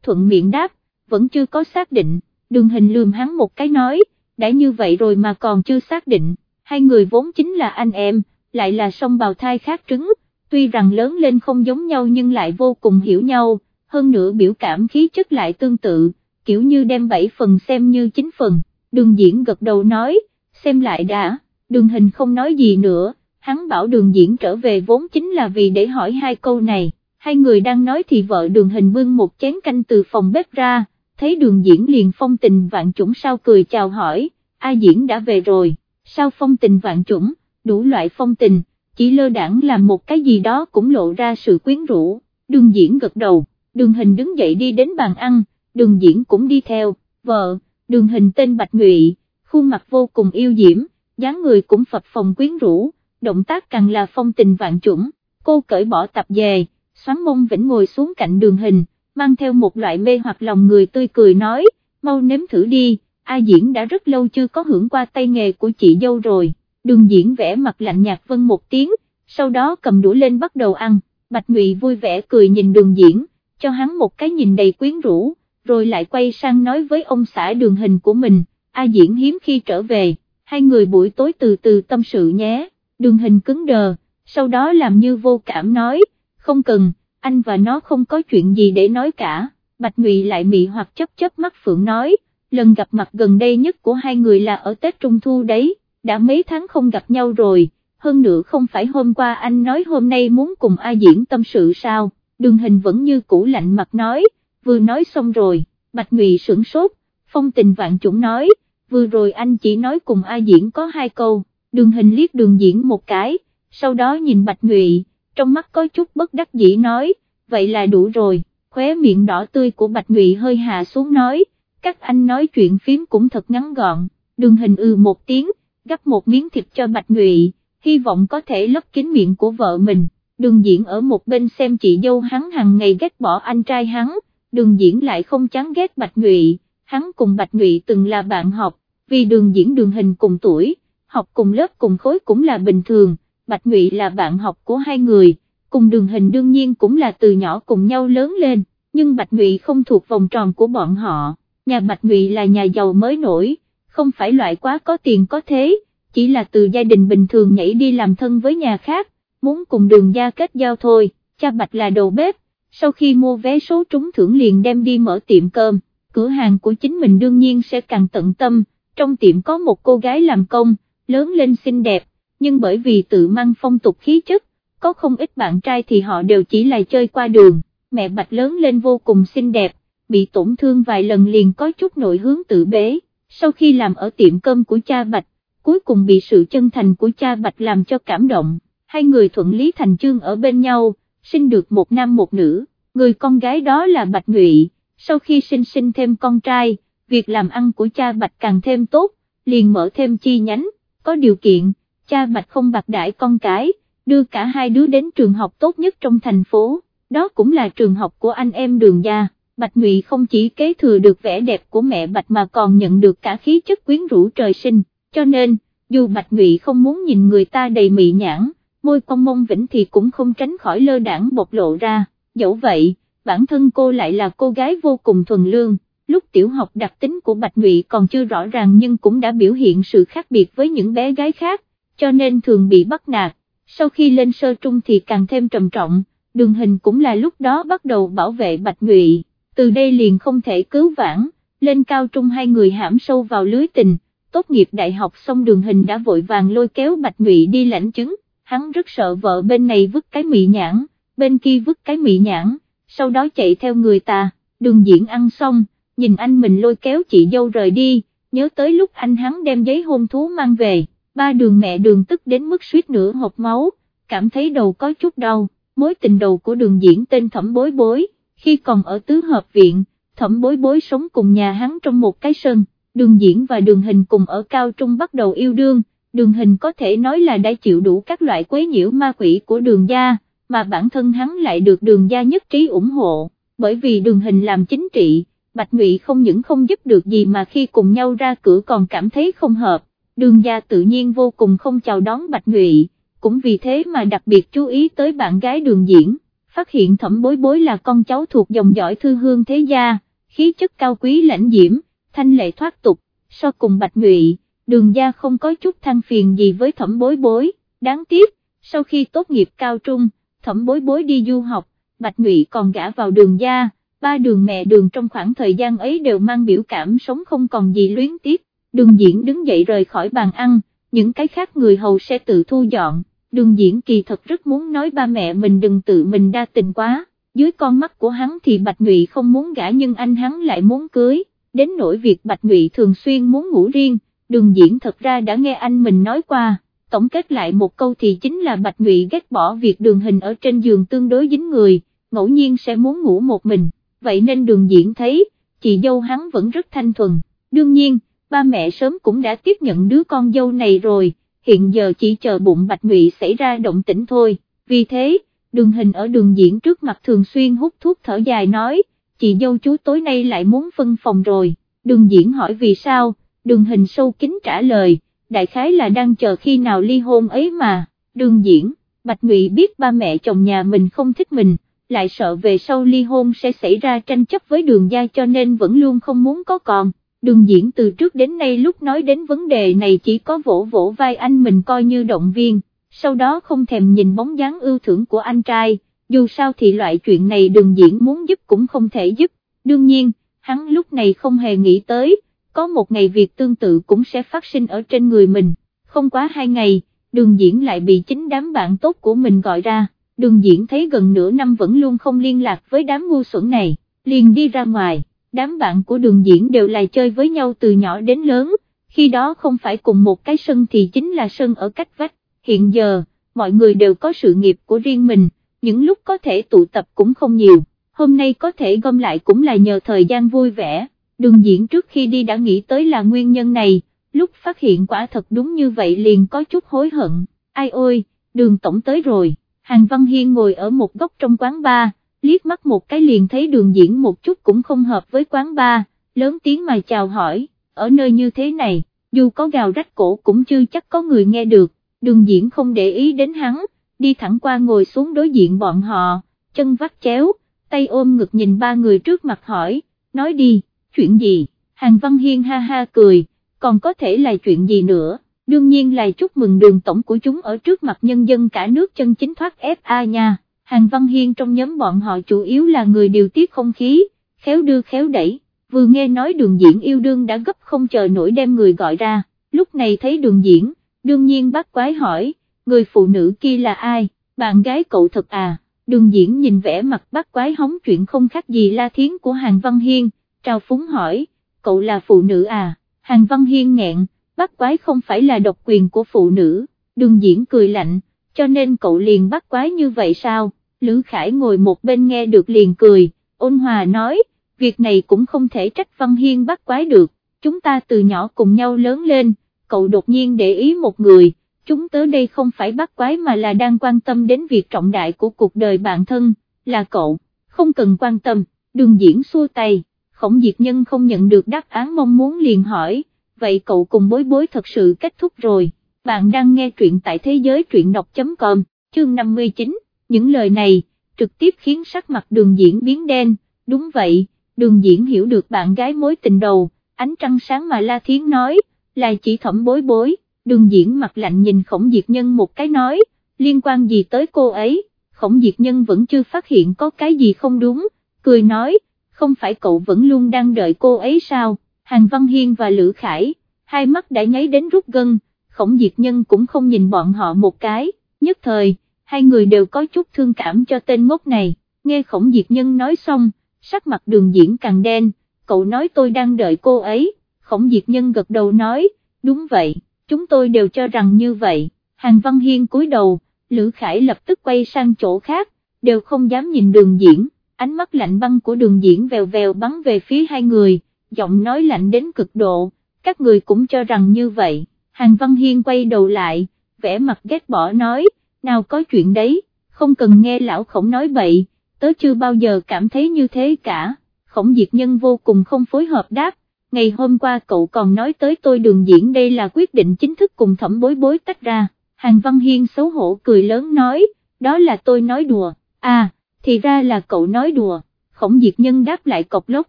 Speaker 1: thuận miệng đáp, vẫn chưa có xác định, đường hình lườm hắn một cái nói, đã như vậy rồi mà còn chưa xác định, hai người vốn chính là anh em, lại là song bào thai khác trứng, tuy rằng lớn lên không giống nhau nhưng lại vô cùng hiểu nhau, hơn nữa biểu cảm khí chất lại tương tự, kiểu như đem 7 phần xem như 9 phần, đường diễn gật đầu nói, xem lại đã, đường hình không nói gì nữa, hắn bảo đường diễn trở về vốn chính là vì để hỏi hai câu này, hai người đang nói thì vợ đường hình bưng một chén canh từ phòng bếp ra, thấy đường diễn liền phong tình vạn chủng sao cười chào hỏi, A diễn đã về rồi, sao phong tình vạn chủng, đủ loại phong tình, chỉ lơ đảng làm một cái gì đó cũng lộ ra sự quyến rũ, đường diễn gật đầu, đường hình đứng dậy đi đến bàn ăn, đường diễn cũng đi theo, vợ, đường hình tên Bạch Ngụy, khuôn mặt vô cùng yêu diễm, dáng người cũng phập phòng quyến rũ, động tác càng là phong tình vạn chủng, cô cởi bỏ tập về, xoắn mông vĩnh ngồi xuống cạnh đường hình, mang theo một loại mê hoặc lòng người tươi cười nói, mau nếm thử đi, A Diễn đã rất lâu chưa có hưởng qua tay nghề của chị dâu rồi, đường diễn vẽ mặt lạnh nhạt vân một tiếng, sau đó cầm đũa lên bắt đầu ăn, Bạch Ngụy vui vẻ cười nhìn đường diễn, cho hắn một cái nhìn đầy quyến rũ, rồi lại quay sang nói với ông xã đường hình của mình, A Diễn hiếm khi trở về, hai người buổi tối từ từ tâm sự nhé, đường hình cứng đờ, sau đó làm như vô cảm nói, không cần, anh và nó không có chuyện gì để nói cả, Bạch Ngụy lại mị hoặc chấp chấp mắt Phượng nói, lần gặp mặt gần đây nhất của hai người là ở Tết Trung Thu đấy, đã mấy tháng không gặp nhau rồi, hơn nữa không phải hôm qua anh nói hôm nay muốn cùng A Diễn tâm sự sao, đường hình vẫn như cũ lạnh mặt nói, vừa nói xong rồi, Bạch Ngụy sửng sốt, phong tình vạn chủng nói, vừa rồi anh chỉ nói cùng A Diễn có hai câu, đường hình liếc đường diễn một cái, sau đó nhìn Bạch Ngụy, trong mắt có chút bất đắc dĩ nói, vậy là đủ rồi, khóe miệng đỏ tươi của Bạch Ngụy hơi hạ xuống nói, các anh nói chuyện phím cũng thật ngắn gọn, đường hình ư một tiếng, gấp một miếng thịt cho Bạch Ngụy, hy vọng có thể lấp kín miệng của vợ mình, đường diễn ở một bên xem chị dâu hắn hàng ngày ghét bỏ anh trai hắn, đường diễn lại không chán ghét Bạch Ngụy, hắn cùng Bạch Ngụy từng là bạn học, vì đường diễn đường hình cùng tuổi, học cùng lớp cùng khối cũng là bình thường, Bạch Ngụy là bạn học của hai người, cùng đường hình đương nhiên cũng là từ nhỏ cùng nhau lớn lên, nhưng Bạch Ngụy không thuộc vòng tròn của bọn họ, nhà Bạch Ngụy là nhà giàu mới nổi, không phải loại quá có tiền có thế, chỉ là từ gia đình bình thường nhảy đi làm thân với nhà khác, muốn cùng đường gia kết giao thôi, cha Bạch là đầu bếp, sau khi mua vé số trúng thưởng liền đem đi mở tiệm cơm, cửa hàng của chính mình đương nhiên sẽ càng tận tâm, trong tiệm có một cô gái làm công, lớn lên xinh đẹp, nhưng bởi vì tự mang phong tục khí chất, có không ít bạn trai thì họ đều chỉ là chơi qua đường, mẹ Bạch lớn lên vô cùng xinh đẹp, bị tổn thương vài lần liền có chút nội hướng tự bế, sau khi làm ở tiệm cơm của cha Bạch, cuối cùng bị sự chân thành của cha Bạch làm cho cảm động, hai người thuận lý thành chương ở bên nhau, sinh được một nam một nữ, người con gái đó là Bạch Ngụy, sau khi sinh sinh thêm con trai, việc làm ăn của cha Bạch càng thêm tốt, liền mở thêm chi nhánh, có điều kiện, cha Bạch không bạc đãi con cái, đưa cả hai đứa đến trường học tốt nhất trong thành phố, đó cũng là trường học của anh em đường gia. Bạch Ngụy không chỉ kế thừa được vẻ đẹp của mẹ Bạch mà còn nhận được cả khí chất quyến rũ trời sinh, cho nên, dù Bạch Ngụy không muốn nhìn người ta đầy mị nhãn, môi cong mông vĩnh thì cũng không tránh khỏi lơ đảng bộc lộ ra, dẫu vậy, bản thân cô lại là cô gái vô cùng thuần lương, lúc tiểu học đặc tính của Bạch Ngụy còn chưa rõ ràng nhưng cũng đã biểu hiện sự khác biệt với những bé gái khác, cho nên thường bị bắt nạt, sau khi lên sơ trung thì càng thêm trầm trọng, đường hình cũng là lúc đó bắt đầu bảo vệ Bạch Ngụy, từ đây liền không thể cứu vãn, lên cao trung hai người hãm sâu vào lưới tình, tốt nghiệp đại học xong đường hình đã vội vàng lôi kéo Bạch Ngụy đi lãnh chứng, hắn rất sợ vợ bên này vứt cái mị nhãn, bên kia vứt cái mị nhãn, sau đó chạy theo người ta, đường diễn ăn xong, nhìn anh mình lôi kéo chị dâu rời đi, nhớ tới lúc anh hắn đem giấy hôn thú mang về, ba đường mẹ đường tức đến mức suýt nửa hộp máu, cảm thấy đầu có chút đau, mối tình đầu của đường diễn tên thẩm bối bối, khi còn ở tứ hợp viện, thẩm bối bối sống cùng nhà hắn trong một cái sân, đường diễn và đường hình cùng ở cao trung bắt đầu yêu đương, đường hình có thể nói là đã chịu đủ các loại quấy nhiễu ma quỷ của đường gia, mà bản thân hắn lại được đường gia nhất trí ủng hộ, bởi vì đường hình làm chính trị, Bạch Ngụy không những không giúp được gì mà khi cùng nhau ra cửa còn cảm thấy không hợp, đường gia tự nhiên vô cùng không chào đón Bạch Ngụy, cũng vì thế mà đặc biệt chú ý tới bạn gái đường diễn, phát hiện thẩm bối bối là con cháu thuộc dòng dõi thư hương thế gia, khí chất cao quý lãnh diễm, thanh lệ thoát tục, so cùng Bạch Ngụy, đường gia không có chút than phiền gì với thẩm bối bối, đáng tiếc, sau khi tốt nghiệp cao trung, thẩm bối bối đi du học, Bạch Ngụy còn gã vào đường gia, ba đường mẹ đường trong khoảng thời gian ấy đều mang biểu cảm sống không còn gì luyến tiếc, đường diễn đứng dậy rời khỏi bàn ăn, những cái khác người hầu sẽ tự thu dọn, đường diễn kỳ thật rất muốn nói ba mẹ mình đừng tự mình đa tình quá, dưới con mắt của hắn thì Bạch Ngụy không muốn gả nhưng anh hắn lại muốn cưới, đến nỗi việc Bạch Ngụy thường xuyên muốn ngủ riêng, đường diễn thật ra đã nghe anh mình nói qua, tổng kết lại một câu thì chính là Bạch Ngụy ghét bỏ việc đường hình ở trên giường tương đối dính người, ngẫu nhiên sẽ muốn ngủ một mình, vậy nên đường diễn thấy, chị dâu hắn vẫn rất thanh thuần, đương nhiên, ba mẹ sớm cũng đã tiếp nhận đứa con dâu này rồi, hiện giờ chỉ chờ bụng Bạch Ngụy xảy ra động tĩnh thôi, vì thế, đường hình ở đường diễn trước mặt thường xuyên hút thuốc thở dài nói, chị dâu chú tối nay lại muốn phân phòng rồi, đường diễn hỏi vì sao, đường hình sâu kín trả lời, đại khái là đang chờ khi nào ly hôn ấy mà, đường diễn, Bạch Ngụy biết ba mẹ chồng nhà mình không thích mình, lại sợ về sau ly hôn sẽ xảy ra tranh chấp với đường gia cho nên vẫn luôn không muốn có con. Đường diễn từ trước đến nay lúc nói đến vấn đề này chỉ có vỗ vỗ vai anh mình coi như động viên, sau đó không thèm nhìn bóng dáng ưu thưởng của anh trai, dù sao thì loại chuyện này đường diễn muốn giúp cũng không thể giúp, đương nhiên, hắn lúc này không hề nghĩ tới, có một ngày việc tương tự cũng sẽ phát sinh ở trên người mình, không quá hai ngày, đường diễn lại bị chính đám bạn tốt của mình gọi ra, đường diễn thấy gần nửa năm vẫn luôn không liên lạc với đám ngu xuẩn này, liền đi ra ngoài, đám bạn của đường diễn đều là chơi với nhau từ nhỏ đến lớn, khi đó không phải cùng một cái sân thì chính là sân ở cách vách, hiện giờ, mọi người đều có sự nghiệp của riêng mình, những lúc có thể tụ tập cũng không nhiều, hôm nay có thể gom lại cũng là nhờ thời gian vui vẻ, đường diễn trước khi đi đã nghĩ tới là nguyên nhân này, lúc phát hiện quả thật đúng như vậy liền có chút hối hận, ai ôi, đường tổng tới rồi, Hàng Văn Hiên ngồi ở một góc trong quán bar, liếc mắt một cái liền thấy đường diễn một chút cũng không hợp với quán ba lớn tiếng mà chào hỏi, ở nơi như thế này, dù có gào rách cổ cũng chưa chắc có người nghe được, đường diễn không để ý đến hắn, đi thẳng qua ngồi xuống đối diện bọn họ, chân vắt chéo, tay ôm ngực nhìn ba người trước mặt hỏi, nói đi, chuyện gì, Hàng Văn Hiên ha ha cười, còn có thể là chuyện gì nữa, đương nhiên là chúc mừng đường tổng của chúng ở trước mặt nhân dân cả nước chân chính thoát FA nha. Hàng Văn Hiên trong nhóm bọn họ chủ yếu là người điều tiết không khí, khéo đưa khéo đẩy, vừa nghe nói đường diễn yêu đương đã gấp không chờ nổi đem người gọi ra, lúc này thấy đường diễn, đương nhiên bác quái hỏi, người phụ nữ kia là ai, bạn gái cậu thật à, đường diễn nhìn vẻ mặt bác quái hóng chuyện không khác gì la thiến của Hàng Văn Hiên, trao phúng hỏi, cậu là phụ nữ à, Hàng Văn Hiên nghẹn, bác quái không phải là độc quyền của phụ nữ, đường diễn cười lạnh, cho nên cậu liền bắt quái như vậy sao, Lữ Khải ngồi một bên nghe được liền cười, ôn hòa nói, việc này cũng không thể trách Văn Hiên bắt quái được, chúng ta từ nhỏ cùng nhau lớn lên, cậu đột nhiên để ý một người, chúng tới đây không phải bắt quái mà là đang quan tâm đến việc trọng đại của cuộc đời bản thân, là cậu, không cần quan tâm, đường diễn xua tay, khổng diệt nhân không nhận được đáp án mong muốn liền hỏi, vậy cậu cùng bối bối thật sự kết thúc rồi, bạn đang nghe truyện tại thế giới truyện đọc.com, chương 59, những lời này, trực tiếp khiến sắc mặt đường diễn biến đen, đúng vậy, đường diễn hiểu được bạn gái mối tình đầu, ánh trăng sáng mà La Thiến nói, là chỉ thẩm bối bối, đường diễn mặt lạnh nhìn khổng diệt nhân một cái nói, liên quan gì tới cô ấy, khổng diệt nhân vẫn chưa phát hiện có cái gì không đúng, cười nói, không phải cậu vẫn luôn đang đợi cô ấy sao, Hàng Văn Hiên và Lữ Khải, hai mắt đã nháy đến rút gân, khổng diệt nhân cũng không nhìn bọn họ một cái, nhất thời, hai người đều có chút thương cảm cho tên ngốc này, nghe khổng diệt nhân nói xong, sắc mặt đường diễn càng đen, cậu nói tôi đang đợi cô ấy, khổng diệt nhân gật đầu nói, đúng vậy, chúng tôi đều cho rằng như vậy, Hàng Văn Hiên cúi đầu, Lữ Khải lập tức quay sang chỗ khác, đều không dám nhìn đường diễn, ánh mắt lạnh băng của đường diễn vèo vèo bắn về phía hai người, giọng nói lạnh đến cực độ, các người cũng cho rằng như vậy, Hàng Văn Hiên quay đầu lại, vẻ mặt ghét bỏ nói, nào có chuyện đấy, không cần nghe lão khổng nói bậy, tớ chưa bao giờ cảm thấy như thế cả, khổng diệt nhân vô cùng không phối hợp đáp, ngày hôm qua cậu còn nói tới tôi đường diễn đây là quyết định chính thức cùng thẩm bối bối tách ra, Hàng Văn Hiên xấu hổ cười lớn nói, đó là tôi nói đùa, à, thì ra là cậu nói đùa, khổng diệt nhân đáp lại cọc lốc,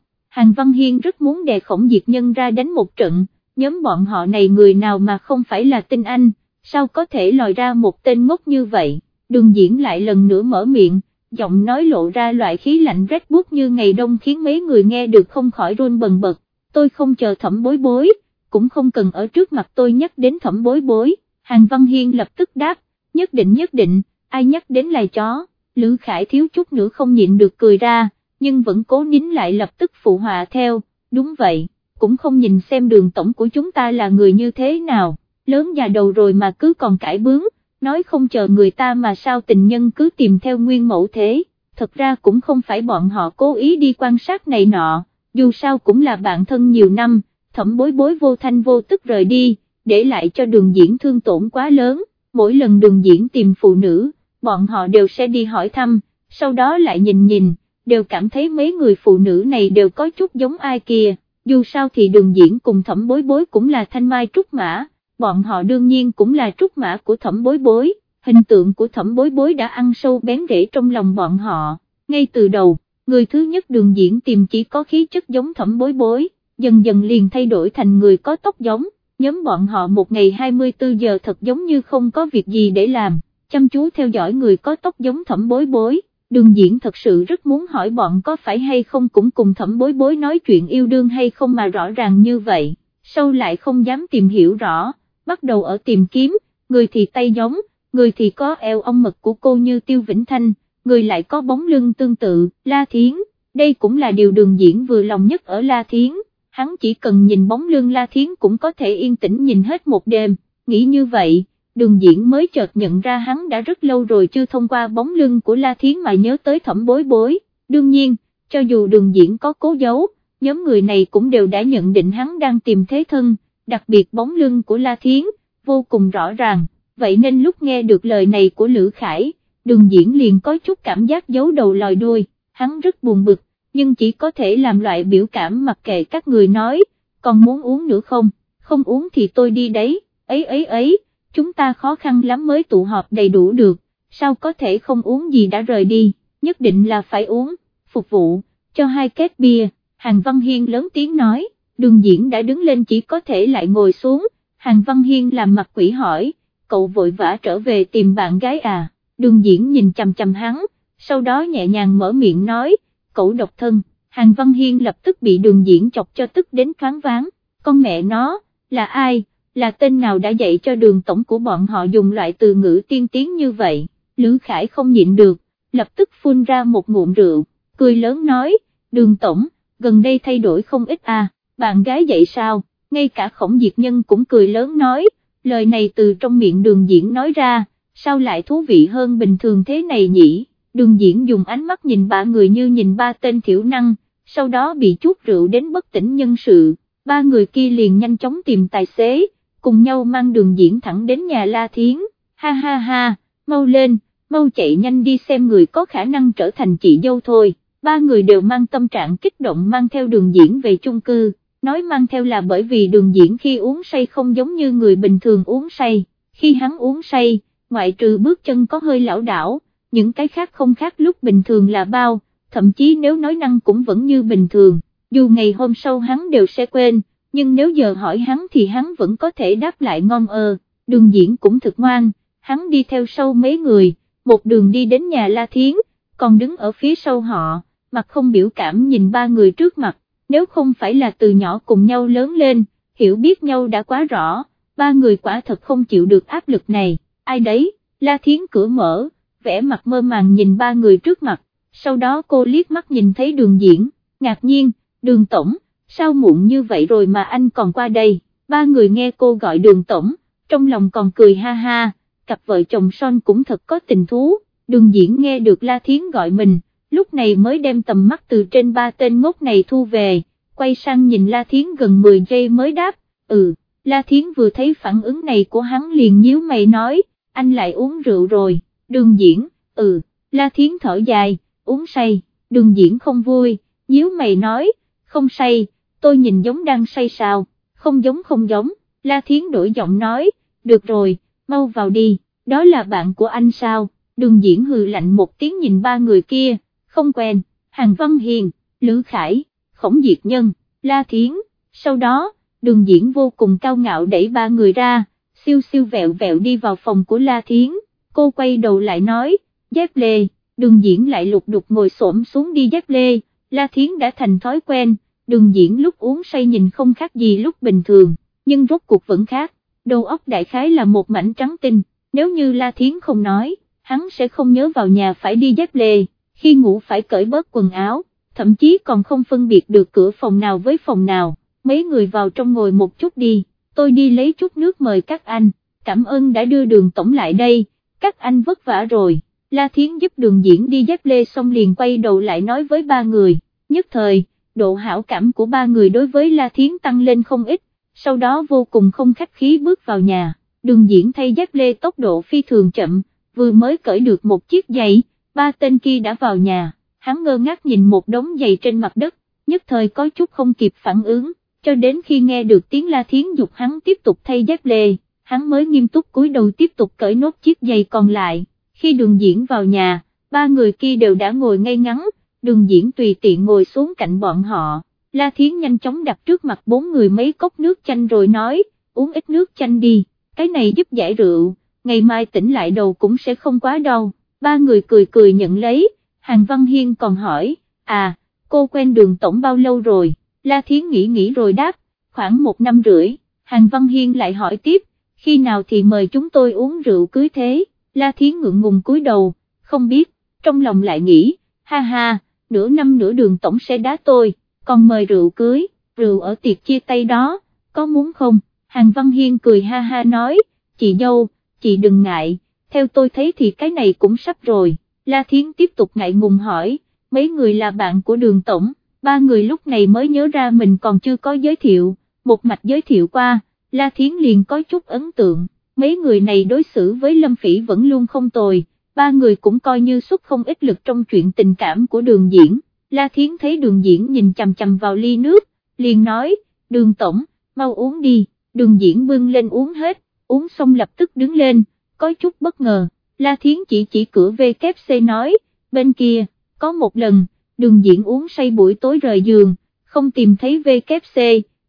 Speaker 1: Hàng Văn Hiên rất muốn đè khổng diệt nhân ra đánh một trận, nhóm bọn họ này người nào mà không phải là tinh anh, sao có thể lòi ra một tên ngốc như vậy, đường diễn lại lần nữa mở miệng, giọng nói lộ ra loại khí lạnh rét buốt như ngày đông khiến mấy người nghe được không khỏi run bần bật, tôi không chờ thẩm bối bối, cũng không cần ở trước mặt tôi nhắc đến thẩm bối bối, Hàng Văn Hiên lập tức đáp, nhất định nhất định, ai nhắc đến là chó, Lữ Khải thiếu chút nữa không nhịn được cười ra, nhưng vẫn cố nín lại lập tức phụ họa theo, đúng vậy, cũng không nhìn xem đường tổng của chúng ta là người như thế nào, lớn già đầu rồi mà cứ còn cãi bướng, nói không chờ người ta mà sao tình nhân cứ tìm theo nguyên mẫu thế, thật ra cũng không phải bọn họ cố ý đi quan sát này nọ, dù sao cũng là bạn thân nhiều năm, thẩm bối bối vô thanh vô tức rời đi, để lại cho đường diễn thương tổn quá lớn, mỗi lần đường diễn tìm phụ nữ, bọn họ đều sẽ đi hỏi thăm, sau đó lại nhìn nhìn, đều cảm thấy mấy người phụ nữ này đều có chút giống ai kia, dù sao thì đường diễn cùng thẩm bối bối cũng là thanh mai trúc mã, bọn họ đương nhiên cũng là trúc mã của thẩm bối bối, hình tượng của thẩm bối bối đã ăn sâu bén rễ trong lòng bọn họ, ngay từ đầu, người thứ nhất đường diễn tìm chỉ có khí chất giống thẩm bối bối, dần dần liền thay đổi thành người có tóc giống, nhóm bọn họ một ngày 24 giờ thật giống như không có việc gì để làm, chăm chú theo dõi người có tóc giống thẩm bối bối, đường diễn thật sự rất muốn hỏi bọn có phải hay không cũng cùng thẩm bối bối nói chuyện yêu đương hay không mà rõ ràng như vậy, sau lại không dám tìm hiểu rõ, bắt đầu ở tìm kiếm, người thì tay giống, người thì có eo ông mật của cô như Tiêu Vĩnh Thanh, người lại có bóng lưng tương tự, La Thiến, đây cũng là điều đường diễn vừa lòng nhất ở La Thiến, hắn chỉ cần nhìn bóng lưng La Thiến cũng có thể yên tĩnh nhìn hết một đêm, nghĩ như vậy đường diễn mới chợt nhận ra hắn đã rất lâu rồi chưa thông qua bóng lưng của La Thiến mà nhớ tới thẩm bối bối, đương nhiên, cho dù đường diễn có cố giấu, nhóm người này cũng đều đã nhận định hắn đang tìm thế thân, đặc biệt bóng lưng của La Thiến, vô cùng rõ ràng, vậy nên lúc nghe được lời này của Lữ Khải, đường diễn liền có chút cảm giác giấu đầu lòi đuôi, hắn rất buồn bực, nhưng chỉ có thể làm loại biểu cảm mặc kệ các người nói, còn muốn uống nữa không, không uống thì tôi đi đấy, ấy ấy ấy chúng ta khó khăn lắm mới tụ họp đầy đủ được, sao có thể không uống gì đã rời đi, nhất định là phải uống, phục vụ, cho hai két bia, Hàng Văn Hiên lớn tiếng nói, đường diễn đã đứng lên chỉ có thể lại ngồi xuống, Hàng Văn Hiên làm mặt quỷ hỏi, cậu vội vã trở về tìm bạn gái à, đường diễn nhìn chằm chằm hắn, sau đó nhẹ nhàng mở miệng nói, cậu độc thân, Hàng Văn Hiên lập tức bị đường diễn chọc cho tức đến thoáng váng, con mẹ nó, là ai? là tên nào đã dạy cho đường tổng của bọn họ dùng loại từ ngữ tiên tiến như vậy, Lữ Khải không nhịn được, lập tức phun ra một ngụm rượu, cười lớn nói, đường tổng, gần đây thay đổi không ít à, bạn gái dậy sao, ngay cả khổng diệt nhân cũng cười lớn nói, lời này từ trong miệng đường diễn nói ra, sao lại thú vị hơn bình thường thế này nhỉ, đường diễn dùng ánh mắt nhìn ba người như nhìn ba tên thiểu năng, sau đó bị chút rượu đến bất tỉnh nhân sự, ba người kia liền nhanh chóng tìm tài xế, cùng nhau mang đường diễn thẳng đến nhà La Thiến, ha ha ha, mau lên, mau chạy nhanh đi xem người có khả năng trở thành chị dâu thôi, ba người đều mang tâm trạng kích động mang theo đường diễn về chung cư, nói mang theo là bởi vì đường diễn khi uống say không giống như người bình thường uống say, khi hắn uống say, ngoại trừ bước chân có hơi lão đảo, những cái khác không khác lúc bình thường là bao, thậm chí nếu nói năng cũng vẫn như bình thường, dù ngày hôm sau hắn đều sẽ quên, nhưng nếu giờ hỏi hắn thì hắn vẫn có thể đáp lại ngon ơ, đường diễn cũng thực ngoan, hắn đi theo sau mấy người, một đường đi đến nhà La Thiến, còn đứng ở phía sau họ, mặt không biểu cảm nhìn ba người trước mặt, nếu không phải là từ nhỏ cùng nhau lớn lên, hiểu biết nhau đã quá rõ, ba người quả thật không chịu được áp lực này, ai đấy, La Thiến cửa mở, vẻ mặt mơ màng nhìn ba người trước mặt, sau đó cô liếc mắt nhìn thấy đường diễn, ngạc nhiên, đường tổng, sao muộn như vậy rồi mà anh còn qua đây, ba người nghe cô gọi đường tổng, trong lòng còn cười ha ha, cặp vợ chồng son cũng thật có tình thú, đường diễn nghe được La Thiến gọi mình, lúc này mới đem tầm mắt từ trên ba tên ngốc này thu về, quay sang nhìn La Thiến gần 10 giây mới đáp, ừ, La Thiến vừa thấy phản ứng này của hắn liền nhíu mày nói, anh lại uống rượu rồi, đường diễn, ừ, La Thiến thở dài, uống say, đường diễn không vui, nhíu mày nói, không say, tôi nhìn giống đang say sao, không giống không giống, La Thiến đổi giọng nói, được rồi, mau vào đi, đó là bạn của anh sao, đường diễn hừ lạnh một tiếng nhìn ba người kia, không quen, Hàng Văn Hiền, Lữ Khải, Khổng Diệt Nhân, La Thiến, sau đó, đường diễn vô cùng cao ngạo đẩy ba người ra, siêu siêu vẹo vẹo đi vào phòng của La Thiến, cô quay đầu lại nói, dép lê, đường diễn lại lục đục ngồi xổm xuống đi dép lê, La Thiến đã thành thói quen, đường diễn lúc uống say nhìn không khác gì lúc bình thường, nhưng rốt cuộc vẫn khác, đầu óc đại khái là một mảnh trắng tinh, nếu như La Thiến không nói, hắn sẽ không nhớ vào nhà phải đi dép lê, khi ngủ phải cởi bớt quần áo, thậm chí còn không phân biệt được cửa phòng nào với phòng nào, mấy người vào trong ngồi một chút đi, tôi đi lấy chút nước mời các anh, cảm ơn đã đưa đường tổng lại đây, các anh vất vả rồi, La Thiến giúp đường diễn đi dép lê xong liền quay đầu lại nói với ba người, nhất thời, độ hảo cảm của ba người đối với La Thiến tăng lên không ít, sau đó vô cùng không khách khí bước vào nhà, đường diễn thay dép lê tốc độ phi thường chậm, vừa mới cởi được một chiếc giày, ba tên kia đã vào nhà, hắn ngơ ngác nhìn một đống giày trên mặt đất, nhất thời có chút không kịp phản ứng, cho đến khi nghe được tiếng La Thiến dục hắn tiếp tục thay dép lê, hắn mới nghiêm túc cúi đầu tiếp tục cởi nốt chiếc giày còn lại, khi đường diễn vào nhà, ba người kia đều đã ngồi ngay ngắn, đường diễn tùy tiện ngồi xuống cạnh bọn họ, La Thiến nhanh chóng đặt trước mặt bốn người mấy cốc nước chanh rồi nói, uống ít nước chanh đi, cái này giúp giải rượu, ngày mai tỉnh lại đầu cũng sẽ không quá đau, ba người cười cười nhận lấy, Hàng Văn Hiên còn hỏi, à, cô quen đường tổng bao lâu rồi, La Thiến nghĩ nghĩ rồi đáp, khoảng một năm rưỡi, Hàng Văn Hiên lại hỏi tiếp, khi nào thì mời chúng tôi uống rượu cưới thế, La Thiến ngượng ngùng cúi đầu, không biết, trong lòng lại nghĩ, ha ha, nửa năm nửa đường tổng sẽ đá tôi, còn mời rượu cưới, rượu ở tiệc chia tay đó, có muốn không, Hàng Văn Hiên cười ha ha nói, chị dâu, chị đừng ngại, theo tôi thấy thì cái này cũng sắp rồi, La Thiến tiếp tục ngại ngùng hỏi, mấy người là bạn của đường tổng, ba người lúc này mới nhớ ra mình còn chưa có giới thiệu, một mạch giới thiệu qua, La Thiến liền có chút ấn tượng, mấy người này đối xử với Lâm Phỉ vẫn luôn không tồi, ba người cũng coi như xuất không ít lực trong chuyện tình cảm của đường diễn, La Thiến thấy đường diễn nhìn chằm chằm vào ly nước, liền nói, đường tổng, mau uống đi, đường diễn bưng lên uống hết, uống xong lập tức đứng lên, có chút bất ngờ, La Thiến chỉ chỉ cửa VKC nói, bên kia, có một lần, đường diễn uống say buổi tối rời giường, không tìm thấy VKC,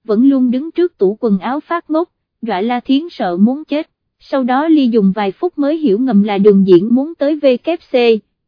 Speaker 1: vẫn luôn đứng trước tủ quần áo phát ngốc, dọa La Thiến sợ muốn chết, sau đó Ly dùng vài phút mới hiểu ngầm là đường diễn muốn tới VKC,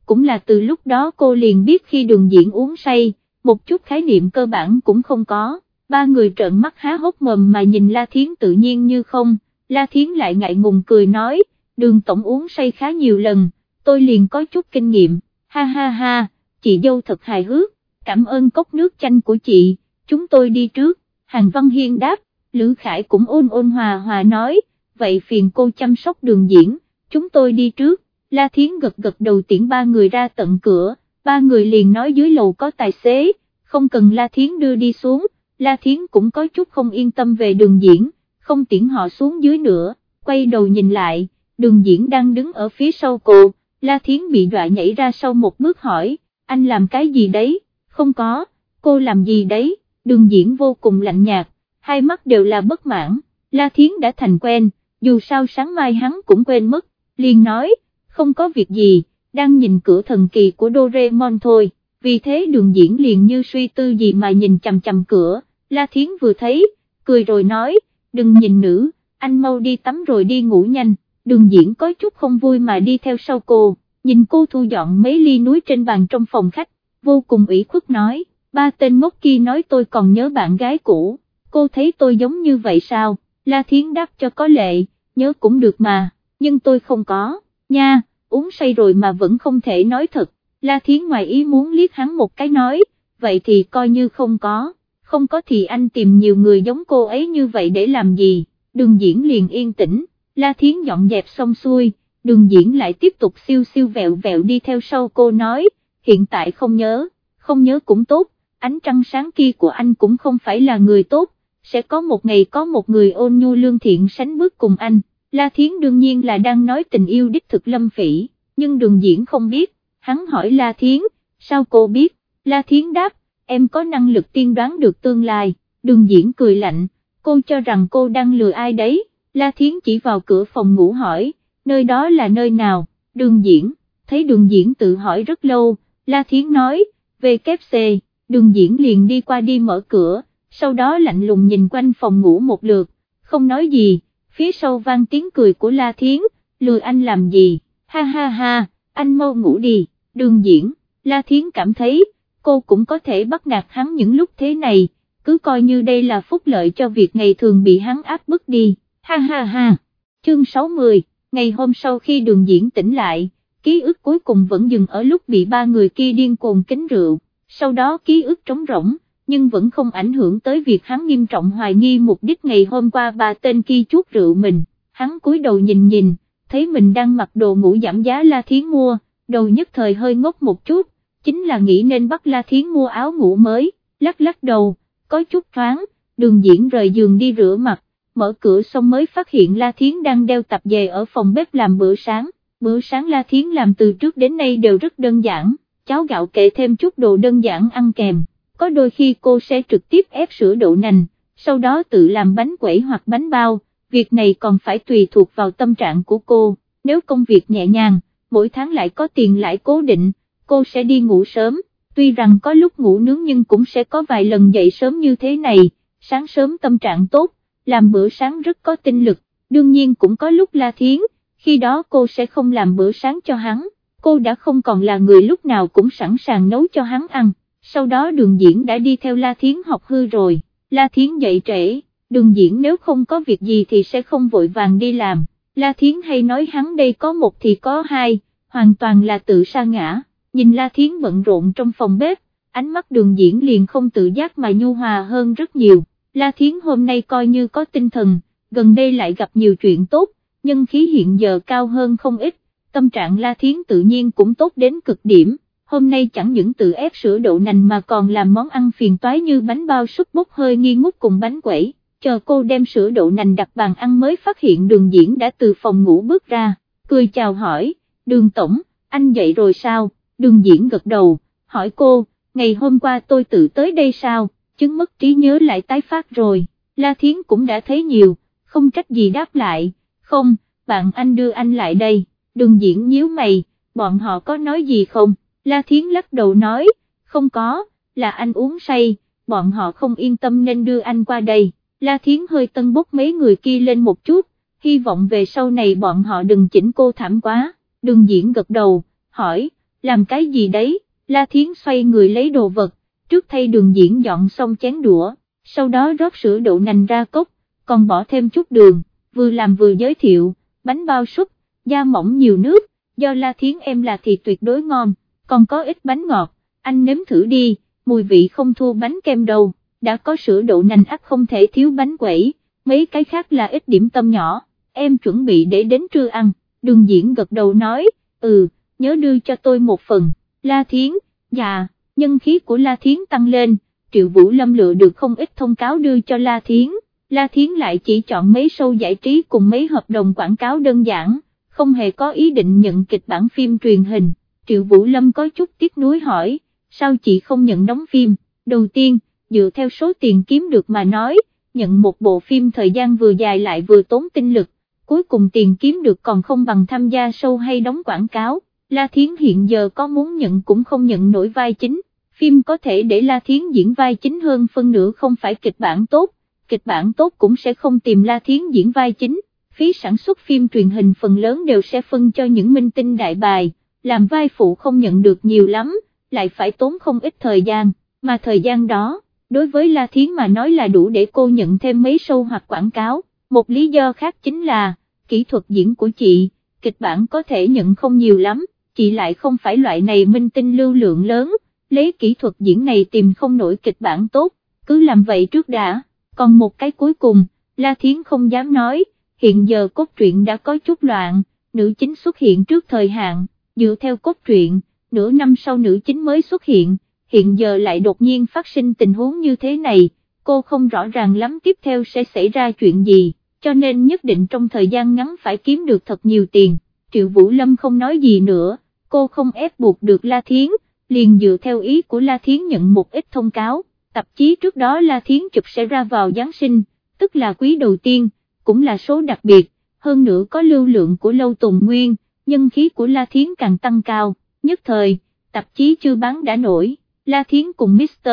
Speaker 1: cũng là từ lúc đó cô liền biết khi đường diễn uống say, một chút khái niệm cơ bản cũng không có, ba người trợn mắt há hốc mồm mà nhìn La Thiến tự nhiên như không, La Thiến lại ngại ngùng cười nói, đường tổng uống say khá nhiều lần, tôi liền có chút kinh nghiệm, ha ha ha, chị dâu thật hài hước, cảm ơn cốc nước chanh của chị, chúng tôi đi trước, Hàng Văn Hiên đáp, Lữ Khải cũng ôn ôn hòa hòa nói, vậy phiền cô chăm sóc đường diễn, chúng tôi đi trước, La Thiến gật gật đầu tiễn ba người ra tận cửa, ba người liền nói dưới lầu có tài xế, không cần La Thiến đưa đi xuống, La Thiến cũng có chút không yên tâm về đường diễn, không tiễn họ xuống dưới nữa, quay đầu nhìn lại, đường diễn đang đứng ở phía sau cô, La Thiến bị dọa nhảy ra sau một bước hỏi, anh làm cái gì đấy, không có, cô làm gì đấy, đường diễn vô cùng lạnh nhạt, hai mắt đều là bất mãn, La Thiến đã thành quen, dù sao sáng mai hắn cũng quên mất, liền nói, không có việc gì, đang nhìn cửa thần kỳ của Doraemon thôi, vì thế đường diễn liền như suy tư gì mà nhìn chầm chầm cửa, La Thiến vừa thấy, cười rồi nói, đừng nhìn nữ, anh mau đi tắm rồi đi ngủ nhanh, đường diễn có chút không vui mà đi theo sau cô, nhìn cô thu dọn mấy ly núi trên bàn trong phòng khách, vô cùng ủy khuất nói, ba tên ngốc kia nói tôi còn nhớ bạn gái cũ, cô thấy tôi giống như vậy sao, La Thiến đáp cho có lệ, nhớ cũng được mà, nhưng tôi không có, nha, uống say rồi mà vẫn không thể nói thật, La Thiến ngoài ý muốn liếc hắn một cái nói, vậy thì coi như không có, không có thì anh tìm nhiều người giống cô ấy như vậy để làm gì, đường diễn liền yên tĩnh, La Thiến dọn dẹp xong xuôi, đường diễn lại tiếp tục siêu siêu vẹo vẹo đi theo sau cô nói, hiện tại không nhớ, không nhớ cũng tốt, ánh trăng sáng kia của anh cũng không phải là người tốt, sẽ có một ngày có một người ôn nhu lương thiện sánh bước cùng anh, La Thiến đương nhiên là đang nói tình yêu đích thực lâm phỉ, nhưng đường diễn không biết, hắn hỏi La Thiến, sao cô biết, La Thiến đáp, em có năng lực tiên đoán được tương lai, đường diễn cười lạnh, cô cho rằng cô đang lừa ai đấy, La Thiến chỉ vào cửa phòng ngủ hỏi, nơi đó là nơi nào, đường diễn, thấy đường diễn tự hỏi rất lâu, La Thiến nói, về kép xê, đường diễn liền đi qua đi mở cửa, sau đó lạnh lùng nhìn quanh phòng ngủ một lượt, không nói gì, phía sau vang tiếng cười của La Thiến, lừa anh làm gì, ha ha ha, anh mau ngủ đi, đường diễn, La Thiến cảm thấy, cô cũng có thể bắt nạt hắn những lúc thế này, cứ coi như đây là phúc lợi cho việc ngày thường bị hắn áp bức đi, ha ha ha, chương 60, ngày hôm sau khi đường diễn tỉnh lại, ký ức cuối cùng vẫn dừng ở lúc bị ba người kia điên cuồng kính rượu, sau đó ký ức trống rỗng, nhưng vẫn không ảnh hưởng tới việc hắn nghiêm trọng hoài nghi mục đích ngày hôm qua ba tên kia chuốt rượu mình, hắn cúi đầu nhìn nhìn, thấy mình đang mặc đồ ngủ giảm giá La Thiến mua, đầu nhất thời hơi ngốc một chút, chính là nghĩ nên bắt La Thiến mua áo ngủ mới, lắc lắc đầu, có chút thoáng, đường diễn rời giường đi rửa mặt, mở cửa xong mới phát hiện La Thiến đang đeo tạp dề ở phòng bếp làm bữa sáng, bữa sáng La Thiến làm từ trước đến nay đều rất đơn giản, cháo gạo kệ thêm chút đồ đơn giản ăn kèm, có đôi khi cô sẽ trực tiếp ép sữa đậu nành, sau đó tự làm bánh quẩy hoặc bánh bao, việc này còn phải tùy thuộc vào tâm trạng của cô, nếu công việc nhẹ nhàng, mỗi tháng lại có tiền lãi cố định, cô sẽ đi ngủ sớm, tuy rằng có lúc ngủ nướng nhưng cũng sẽ có vài lần dậy sớm như thế này, sáng sớm tâm trạng tốt, làm bữa sáng rất có tinh lực, đương nhiên cũng có lúc la thiến, khi đó cô sẽ không làm bữa sáng cho hắn, cô đã không còn là người lúc nào cũng sẵn sàng nấu cho hắn ăn, sau đó đường diễn đã đi theo La Thiến học hư rồi, La Thiến dậy trễ, đường diễn nếu không có việc gì thì sẽ không vội vàng đi làm, La Thiến hay nói hắn đây có một thì có hai, hoàn toàn là tự sa ngã, nhìn La Thiến bận rộn trong phòng bếp, ánh mắt đường diễn liền không tự giác mà nhu hòa hơn rất nhiều, La Thiến hôm nay coi như có tinh thần, gần đây lại gặp nhiều chuyện tốt, nhân khí hiện giờ cao hơn không ít, tâm trạng La Thiến tự nhiên cũng tốt đến cực điểm, hôm nay chẳng những tự ép sữa đậu nành mà còn làm món ăn phiền toái như bánh bao súp bốc hơi nghi ngút cùng bánh quẩy, chờ cô đem sữa đậu nành đặt bàn ăn mới phát hiện đường diễn đã từ phòng ngủ bước ra, cười chào hỏi, đường tổng, anh dậy rồi sao, đường diễn gật đầu, hỏi cô, ngày hôm qua tôi tự tới đây sao, chứng mất trí nhớ lại tái phát rồi, La Thiến cũng đã thấy nhiều, không trách gì đáp lại, không, bạn anh đưa anh lại đây, đừng diễn nhíu mày, bọn họ có nói gì không, La Thiến lắc đầu nói, không có, là anh uống say, bọn họ không yên tâm nên đưa anh qua đây, La Thiến hơi tân bốc mấy người kia lên một chút, hy vọng về sau này bọn họ đừng chỉnh cô thảm quá, đường diễn gật đầu, hỏi, làm cái gì đấy, La Thiến xoay người lấy đồ vật, trước thay đường diễn dọn xong chén đũa, sau đó rót sữa đậu nành ra cốc, còn bỏ thêm chút đường, vừa làm vừa giới thiệu, bánh bao súp, da mỏng nhiều nước, do La Thiến em là thì tuyệt đối ngon, còn có ít bánh ngọt, anh nếm thử đi, mùi vị không thua bánh kem đâu, đã có sữa đậu nành ắt không thể thiếu bánh quẩy, mấy cái khác là ít điểm tâm nhỏ, em chuẩn bị để đến trưa ăn, đường diễn gật đầu nói, ừ, nhớ đưa cho tôi một phần, La Thiến, dạ, nhân khí của La Thiến tăng lên, Triệu Vũ Lâm lựa được không ít thông cáo đưa cho La Thiến, La Thiến lại chỉ chọn mấy show giải trí cùng mấy hợp đồng quảng cáo đơn giản, không hề có ý định nhận kịch bản phim truyền hình, Triệu Vũ Lâm có chút tiếc nuối hỏi, sao chị không nhận đóng phim, đầu tiên, dựa theo số tiền kiếm được mà nói, nhận một bộ phim thời gian vừa dài lại vừa tốn tinh lực, cuối cùng tiền kiếm được còn không bằng tham gia show hay đóng quảng cáo, La Thiến hiện giờ có muốn nhận cũng không nhận nổi vai chính, phim có thể để La Thiến diễn vai chính hơn phân nửa không phải kịch bản tốt, kịch bản tốt cũng sẽ không tìm La Thiến diễn vai chính, phí sản xuất phim truyền hình phần lớn đều sẽ phân cho những minh tinh đại bài, làm vai phụ không nhận được nhiều lắm, lại phải tốn không ít thời gian, mà thời gian đó, đối với La Thiến mà nói là đủ để cô nhận thêm mấy show hoặc quảng cáo, một lý do khác chính là, kỹ thuật diễn của chị, kịch bản có thể nhận không nhiều lắm, chị lại không phải loại này minh tinh lưu lượng lớn, lấy kỹ thuật diễn này tìm không nổi kịch bản tốt, cứ làm vậy trước đã, còn một cái cuối cùng, La Thiến không dám nói, hiện giờ cốt truyện đã có chút loạn, nữ chính xuất hiện trước thời hạn, dựa theo cốt truyện, nửa năm sau nữ chính mới xuất hiện, hiện giờ lại đột nhiên phát sinh tình huống như thế này, cô không rõ ràng lắm tiếp theo sẽ xảy ra chuyện gì, cho nên nhất định trong thời gian ngắn phải kiếm được thật nhiều tiền, Triệu Vũ Lâm không nói gì nữa, cô không ép buộc được La Thiến, liền dựa theo ý của La Thiến nhận một ít thông cáo, tạp chí trước đó La Thiến chụp sẽ ra vào Giáng sinh, tức là quý đầu tiên, cũng là số đặc biệt, hơn nữa có lưu lượng của Lâu Tùng Nguyên, nhân khí của La Thiến càng tăng cao, nhất thời, tạp chí chưa bán đã nổi, La Thiến cùng Mr.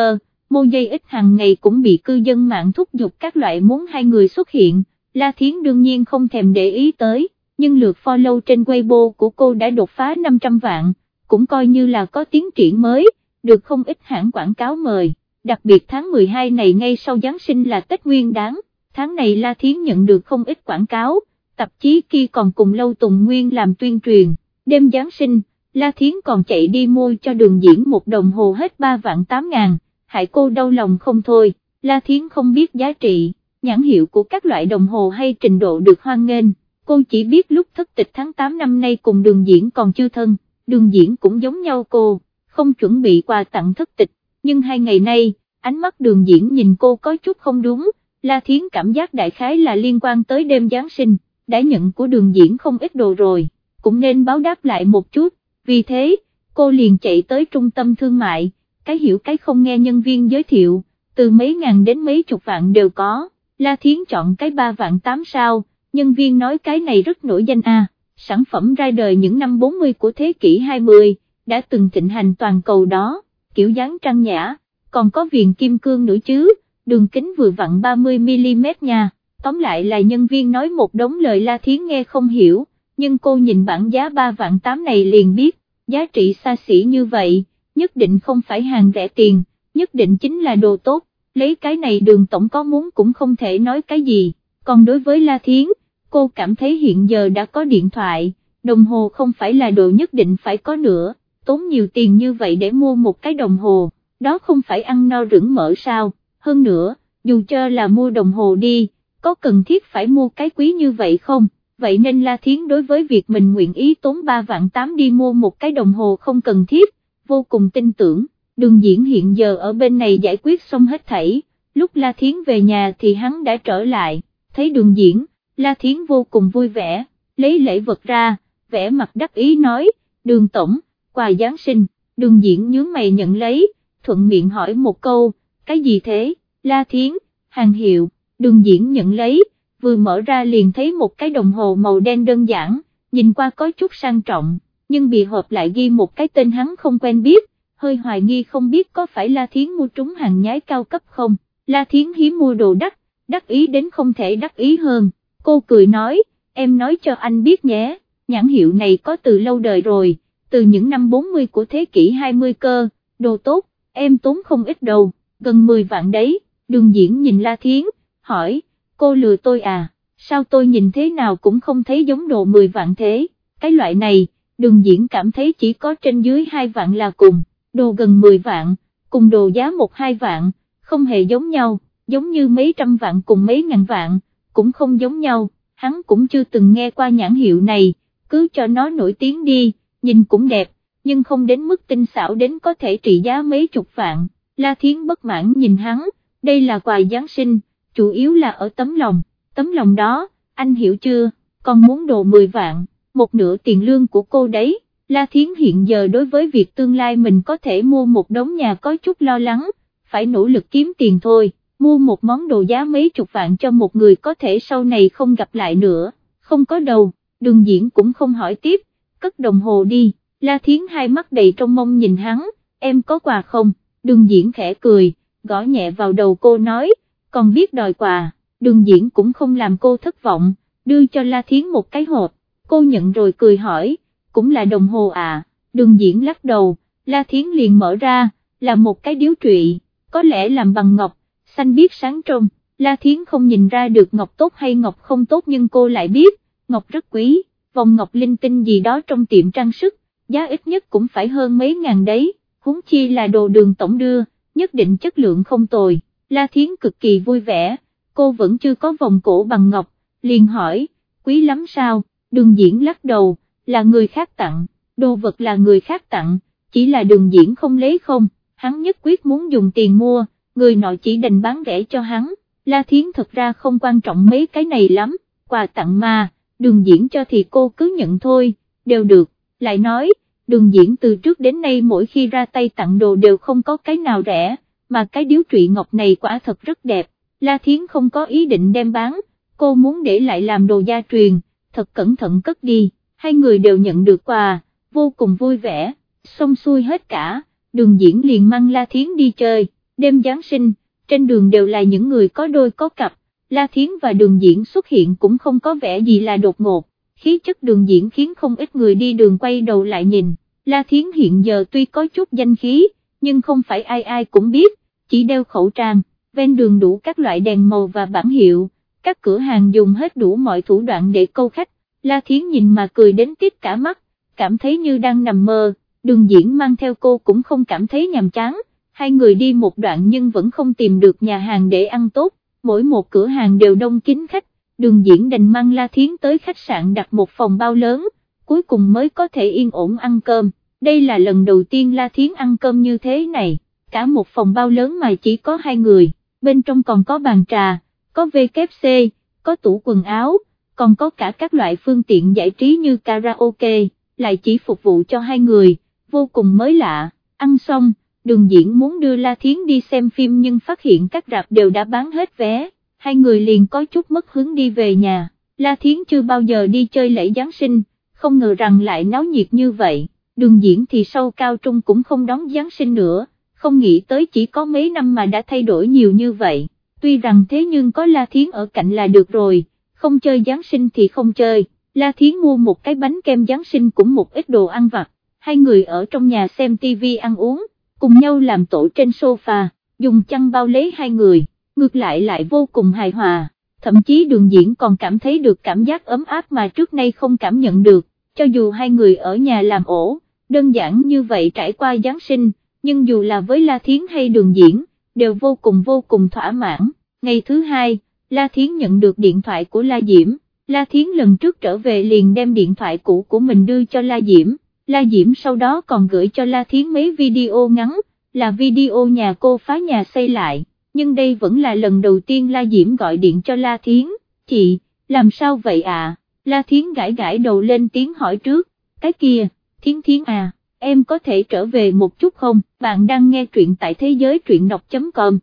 Speaker 1: Mô dây ít hàng ngày cũng bị cư dân mạng thúc giục các loại muốn hai người xuất hiện, La Thiến đương nhiên không thèm để ý tới, nhưng lượt follow trên Weibo của cô đã đột phá 500 vạn, cũng coi như là có tiến triển mới, được không ít hãng quảng cáo mời, đặc biệt tháng 12 này ngay sau Giáng sinh là Tết Nguyên đáng, tháng này La Thiến nhận được không ít quảng cáo, tạp chí kia còn cùng Lâu Tùng Nguyên làm tuyên truyền, đêm Giáng sinh, La Thiến còn chạy đi mua cho đường diễn một đồng hồ hết 3 vạn 8 ngàn, hại cô đau lòng không thôi, La Thiến không biết giá trị, nhãn hiệu của các loại đồng hồ hay trình độ được hoan nghênh, cô chỉ biết lúc thất tịch tháng 8 năm nay cùng đường diễn còn chưa thân, đường diễn cũng giống nhau cô, không chuẩn bị quà tặng thất tịch, nhưng hai ngày nay, ánh mắt đường diễn nhìn cô có chút không đúng, La Thiến cảm giác đại khái là liên quan tới đêm Giáng sinh, đã nhận của đường diễn không ít đồ rồi, cũng nên báo đáp lại một chút, vì thế, cô liền chạy tới trung tâm thương mại, cái hiểu cái không nghe nhân viên giới thiệu, từ mấy ngàn đến mấy chục vạn đều có, La Thiến chọn cái ba vạn tám sao, nhân viên nói cái này rất nổi danh a sản phẩm ra đời những năm 40 của thế kỷ 20, đã từng thịnh hành toàn cầu đó, kiểu dáng trăng nhã, còn có viền kim cương nữa chứ, đường kính vừa vặn 30mm nha, tóm lại là nhân viên nói một đống lời La Thiến nghe không hiểu, nhưng cô nhìn bảng giá 3 vạn 8 này liền biết, giá trị xa xỉ như vậy, nhất định không phải hàng rẻ tiền, nhất định chính là đồ tốt, lấy cái này đường tổng có muốn cũng không thể nói cái gì, còn đối với La Thiến, cô cảm thấy hiện giờ đã có điện thoại, đồng hồ không phải là đồ nhất định phải có nữa, tốn nhiều tiền như vậy để mua một cái đồng hồ, đó không phải ăn no rửng mỡ sao, hơn nữa, dù cho là mua đồng hồ đi, có cần thiết phải mua cái quý như vậy không? Vậy nên La Thiến đối với việc mình nguyện ý tốn 3 vạn 8 đi mua một cái đồng hồ không cần thiết, vô cùng tin tưởng, đường diễn hiện giờ ở bên này giải quyết xong hết thảy, lúc La Thiến về nhà thì hắn đã trở lại, thấy đường diễn, La Thiến vô cùng vui vẻ, lấy lễ vật ra, vẽ mặt đắc ý nói, đường tổng, quà Giáng sinh, đường diễn nhướng mày nhận lấy, thuận miệng hỏi một câu, cái gì thế, La Thiến, hàng hiệu, đường diễn nhận lấy, vừa mở ra liền thấy một cái đồng hồ màu đen đơn giản, nhìn qua có chút sang trọng, nhưng bị hộp lại ghi một cái tên hắn không quen biết, hơi hoài nghi không biết có phải La Thiến mua trúng hàng nhái cao cấp không, La Thiến hiếm mua đồ đắt, đắc ý đến không thể đắc ý hơn, cô cười nói, em nói cho anh biết nhé, nhãn hiệu này có từ lâu đời rồi, từ những năm 40 của thế kỷ 20 cơ, đồ tốt, em tốn không ít đâu, gần 10 vạn đấy, đường diễn nhìn La Thiến, hỏi, cô lừa tôi à, sao tôi nhìn thế nào cũng không thấy giống đồ 10 vạn thế, cái loại này, đường diễn cảm thấy chỉ có trên dưới 2 vạn là cùng, đồ gần 10 vạn, cùng đồ giá 1-2 vạn, không hề giống nhau, giống như mấy trăm vạn cùng mấy ngàn vạn, cũng không giống nhau, hắn cũng chưa từng nghe qua nhãn hiệu này, cứ cho nó nổi tiếng đi, nhìn cũng đẹp, nhưng không đến mức tinh xảo đến có thể trị giá mấy chục vạn, La Thiến bất mãn nhìn hắn, đây là quà Giáng sinh, chủ yếu là ở tấm lòng, tấm lòng đó, anh hiểu chưa, còn muốn đồ 10 vạn, một nửa tiền lương của cô đấy, La Thiến hiện giờ đối với việc tương lai mình có thể mua một đống nhà có chút lo lắng, phải nỗ lực kiếm tiền thôi, mua một món đồ giá mấy chục vạn cho một người có thể sau này không gặp lại nữa, không có đầu, đường diễn cũng không hỏi tiếp, cất đồng hồ đi, La Thiến hai mắt đầy trong mông nhìn hắn, em có quà không, đường diễn khẽ cười, gõ nhẹ vào đầu cô nói, còn biết đòi quà, đường diễn cũng không làm cô thất vọng, đưa cho La Thiến một cái hộp, cô nhận rồi cười hỏi, cũng là đồng hồ à, đường diễn lắc đầu, La Thiến liền mở ra, là một cái điếu trụy, có lẽ làm bằng ngọc, xanh biết sáng trong, La Thiến không nhìn ra được ngọc tốt hay ngọc không tốt nhưng cô lại biết, ngọc rất quý, vòng ngọc linh tinh gì đó trong tiệm trang sức, giá ít nhất cũng phải hơn mấy ngàn đấy, huống chi là đồ đường tổng đưa, nhất định chất lượng không tồi. La Thiến cực kỳ vui vẻ, cô vẫn chưa có vòng cổ bằng ngọc, liền hỏi, quý lắm sao, đường diễn lắc đầu, là người khác tặng, đồ vật là người khác tặng, chỉ là đường diễn không lấy không, hắn nhất quyết muốn dùng tiền mua, người nọ chỉ đành bán rẻ cho hắn, La Thiến thật ra không quan trọng mấy cái này lắm, quà tặng mà, đường diễn cho thì cô cứ nhận thôi, đều được, lại nói, đường diễn từ trước đến nay mỗi khi ra tay tặng đồ đều không có cái nào rẻ, mà cái điếu trụy ngọc này quả thật rất đẹp, La Thiến không có ý định đem bán, cô muốn để lại làm đồ gia truyền, thật cẩn thận cất đi, hai người đều nhận được quà, vô cùng vui vẻ, xong xuôi hết cả, đường diễn liền mang La Thiến đi chơi, đêm Giáng sinh, trên đường đều là những người có đôi có cặp, La Thiến và đường diễn xuất hiện cũng không có vẻ gì là đột ngột, khí chất đường diễn khiến không ít người đi đường quay đầu lại nhìn, La Thiến hiện giờ tuy có chút danh khí, nhưng không phải ai ai cũng biết, chỉ đeo khẩu trang, ven đường đủ các loại đèn màu và bản hiệu, các cửa hàng dùng hết đủ mọi thủ đoạn để câu khách, La Thiến nhìn mà cười đến tiết cả mắt, cảm thấy như đang nằm mơ, đường diễn mang theo cô cũng không cảm thấy nhàm chán, hai người đi một đoạn nhưng vẫn không tìm được nhà hàng để ăn tốt, mỗi một cửa hàng đều đông kín khách, đường diễn đành mang La Thiến tới khách sạn đặt một phòng bao lớn, cuối cùng mới có thể yên ổn ăn cơm, đây là lần đầu tiên La Thiến ăn cơm như thế này, cả một phòng bao lớn mà chỉ có hai người, bên trong còn có bàn trà, có WC, có tủ quần áo, còn có cả các loại phương tiện giải trí như karaoke, lại chỉ phục vụ cho hai người, vô cùng mới lạ, ăn xong đường diễn muốn đưa La Thiến đi xem phim nhưng phát hiện các rạp đều đã bán hết vé, hai người liền có chút mất hướng đi về nhà, La Thiến chưa bao giờ đi chơi lễ Giáng sinh, không ngờ rằng lại náo nhiệt như vậy, đường diễn thì sau cao trung cũng không đón Giáng sinh nữa, không nghĩ tới chỉ có mấy năm mà đã thay đổi nhiều như vậy, tuy rằng thế nhưng có La Thiến ở cạnh là được rồi, không chơi Giáng sinh thì không chơi, La Thiến mua một cái bánh kem Giáng sinh cũng một ít đồ ăn vặt, hai người ở trong nhà xem tivi ăn uống cùng nhau làm tổ trên sofa, dùng chăn bao lấy hai người, ngược lại lại vô cùng hài hòa, thậm chí đường diễn còn cảm thấy được cảm giác ấm áp mà trước nay không cảm nhận được, cho dù hai người ở nhà làm ổ, đơn giản như vậy trải qua Giáng sinh, nhưng dù là với La Thiến hay đường diễn, đều vô cùng vô cùng thỏa mãn, ngày thứ hai, La Thiến nhận được điện thoại của La Diễm, La Thiến lần trước trở về liền đem điện thoại cũ của mình đưa cho La Diễm. La Diễm sau đó còn gửi cho La Thiến mấy video ngắn, là video nhà cô phá nhà xây lại, nhưng đây vẫn là lần đầu tiên La Diễm gọi điện cho La Thiến, chị, làm sao vậy à, La Thiến gãi gãi đầu lên tiếng hỏi trước, cái kia, Thiến Thiến à, em có thể trở về một chút không, bạn đang nghe truyện tại thế giới truyện đọc.com.